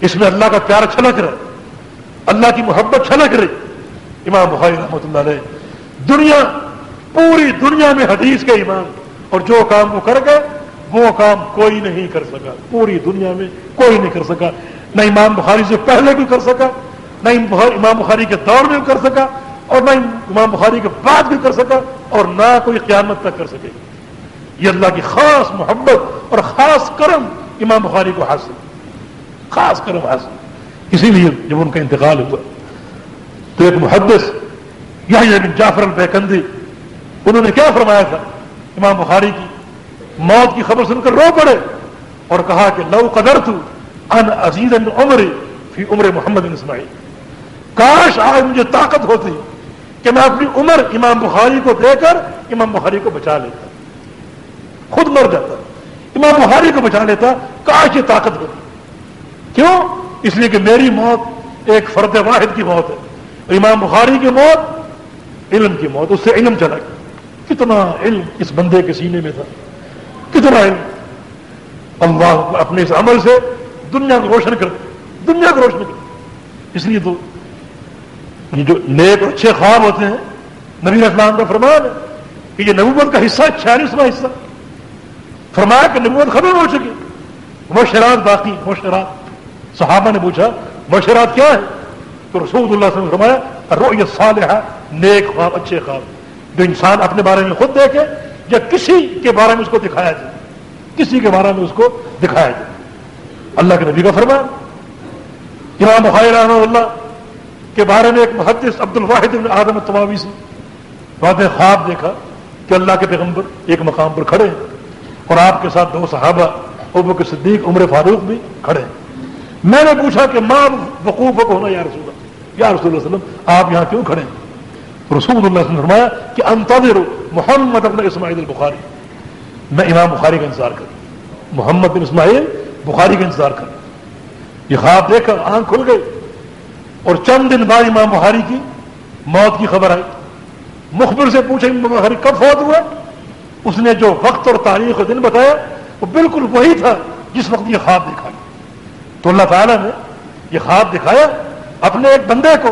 اس میں اللہ کا پیار چھلک رہا اللہ کی محبت چھلک رہی۔ امام بخاری رحمۃ اللہ علیہ دنیا، پوری دنیا میں حدیث کے امام۔ اور جو کام وہ کر گئے، وہ کام کوئی نہیں کر سکا۔ پوری دنیا میں کوئی نہیں کر سکا۔ نہ امام بخاری سے پہلے بھی کر سکا، نہ امام بخاری کے دور میں بھی کر سکا، اور نہ امام بخاری کے بعد بھی کر سکا، اور نہ کوئی قیامت تک کر سکے۔ یہ اللہ کی خاص محبت اور خاص کرم امام بخاری کو حاصل۔ خاص کرم حاصل۔ اسی لیے جب ان کا انتقال ہوا تو ایک محدث یا جعفر البیکندی انہوں نے کیا فرمایا تھا؟ امام بخاری کی موت کی خبر سن کر رو پڑے اور کہا کہ لو قدر تو ان عزیز عمر فی عمر محمد اسماعیل۔ کاش آج مجھے طاقت ہوتی کہ میں اپنی عمر امام بخاری کو دے کر امام بخاری کو بچا لیتا۔ خود مر جاتا۔ امام بخاری کو بچا لیتا، کاش یہ طاقت ہوتی۔ کیوں؟ اس لیے کہ میری موت ایک فرد واحد کی موت ہے۔ امام بخاری کی موت علم کی موت، اس سے علم چلا گیا۔ کتنا علم اس بندے کے سینے میں تھا۔ کتنا علم۔ اللہ اپنے اس عمل سے دنیا کو روشن کر دنیا کو روشن کر اس لیے تو یہ جو نیک اور اچھے خواب ہوتے ہیں، نبی اسلام کا فرمان ہے کہ یہ نبوت کا حصہ چھیالیسواں حصہ۔ فرمایا کہ نبوت ختم ہو چکی۔ مشرات باقی مشرات صحابہ نے پوچھا مشرات کیا ہے تو رسول اللہ صلی اللہ علیہ وسلم فرمایا رو صالحہ، نیک خواب، اچھے خواب۔ جو انسان اپنے بارے میں خود دیکھے یا کسی کے بارے میں اس کو دکھایا جائے۔ کسی کے بارے میں اس کو دکھایا جائے۔ اللہ کے نبی کا فرمان۔ امام بخاری رحمہ اللہ کے بارے میں ایک محدث عبد الواحد آدم تماوی سے بعد خواب دیکھا کہ اللہ کے پیغمبر ایک مقام پر کھڑے ہیں اور آپ کے ساتھ دو صحابہ، ابو کے صدیق، عمر فاروق بھی کھڑے ہیں۔ میں نے پوچھا کہ ماں وقوف کو ہونا یا رسول یا رسول اللہ علیہ وسلم، آپ یہاں کیوں کھڑے؟ ہیں رسول اللہ علیہ وسلم نے فرمایا کہ انتظر محمد ابن اسماعیل البخاری۔ میں امام بخاری کا انتظار کروں۔ محمد بن اسماعیل بخاری کا انتظار کروں۔ یہ خواب دیکھ کر آنکھ کھل گئی۔ اور چند دن بعد امام بخاری کی موت کی خبر آئی۔ مخبر سے پوچھا، امام بخاری کب فوت ہوا؟ اس نے جو وقت اور تاریخ اور دن بتایا، وہ بالکل وہی تھا جس وقت یہ خواب دکھایا۔ تو اللہ تعالیٰ نے یہ خواب دکھایا۔ اپنے ایک بندے کو،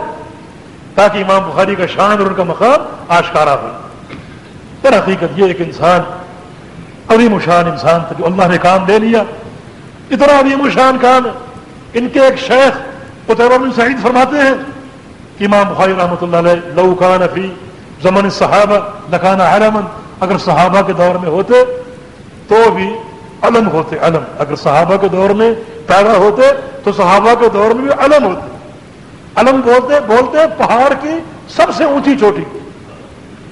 تاکہ امام بخاری کا شان اور ان کا مقام آشکارا ہو۔ پھر حقیقت یہ ایک انسان، عظیم و شان انسان تھا جو اللہ نے کام دے لیا۔ اتنا عظیم و شان کام ہے۔ ان کے ایک شیخ بن سعید فرماتے ہیں کہ امام بخاری رحمۃ اللہ علیہ، لو کان فی زمن صحابہ لکھانا علمن اگر صحابہ کے دور میں ہوتے تو بھی علم ہوتے، علم۔ اگر صحابہ کے دور میں پیدا ہوتے تو صحابہ کے دور میں بھی علم ہوتے۔ علم بولتے بولتے پہاڑ کی سب سے اونچی چوٹی،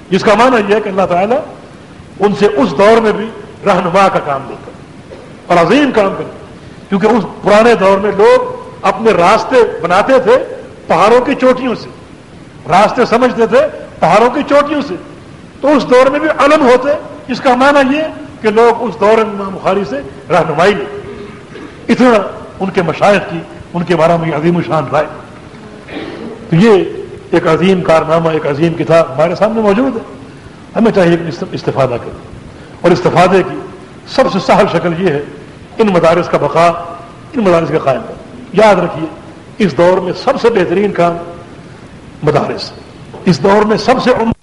جس کا معنی یہ ہے کہ اللہ تعالیٰ ان سے اس دور میں بھی رہنما کا کام دیتا اور عظیم کام کرتا کیونکہ اس پرانے دور میں لوگ اپنے راستے بناتے تھے پہاڑوں کی چوٹیوں سے۔ راستے سمجھتے تھے پہاڑوں کی چوٹیوں سے۔ تو اس دور میں بھی علم ہوتے اس کا معنی یہ کہ لوگ اس دور میں بخاری سے رہنمائی لیں اتنا ان کے مشاہد کی، ان کے بارے میں عظیم شان رائے۔ تو یہ ایک عظیم کارنامہ، ایک عظیم کتاب ہمارے سامنے موجود ہے۔ ہمیں چاہیے کہ استفادہ کریں۔ اور استفادے کی سب سے سہل شکل یہ ہے، ان مدارس کا بقا ان مدارس کا قائم کرنا۔ یاد رکھیے، اس دور میں سب سے بہترین کام مدارس۔ اس دور میں سب سے عمر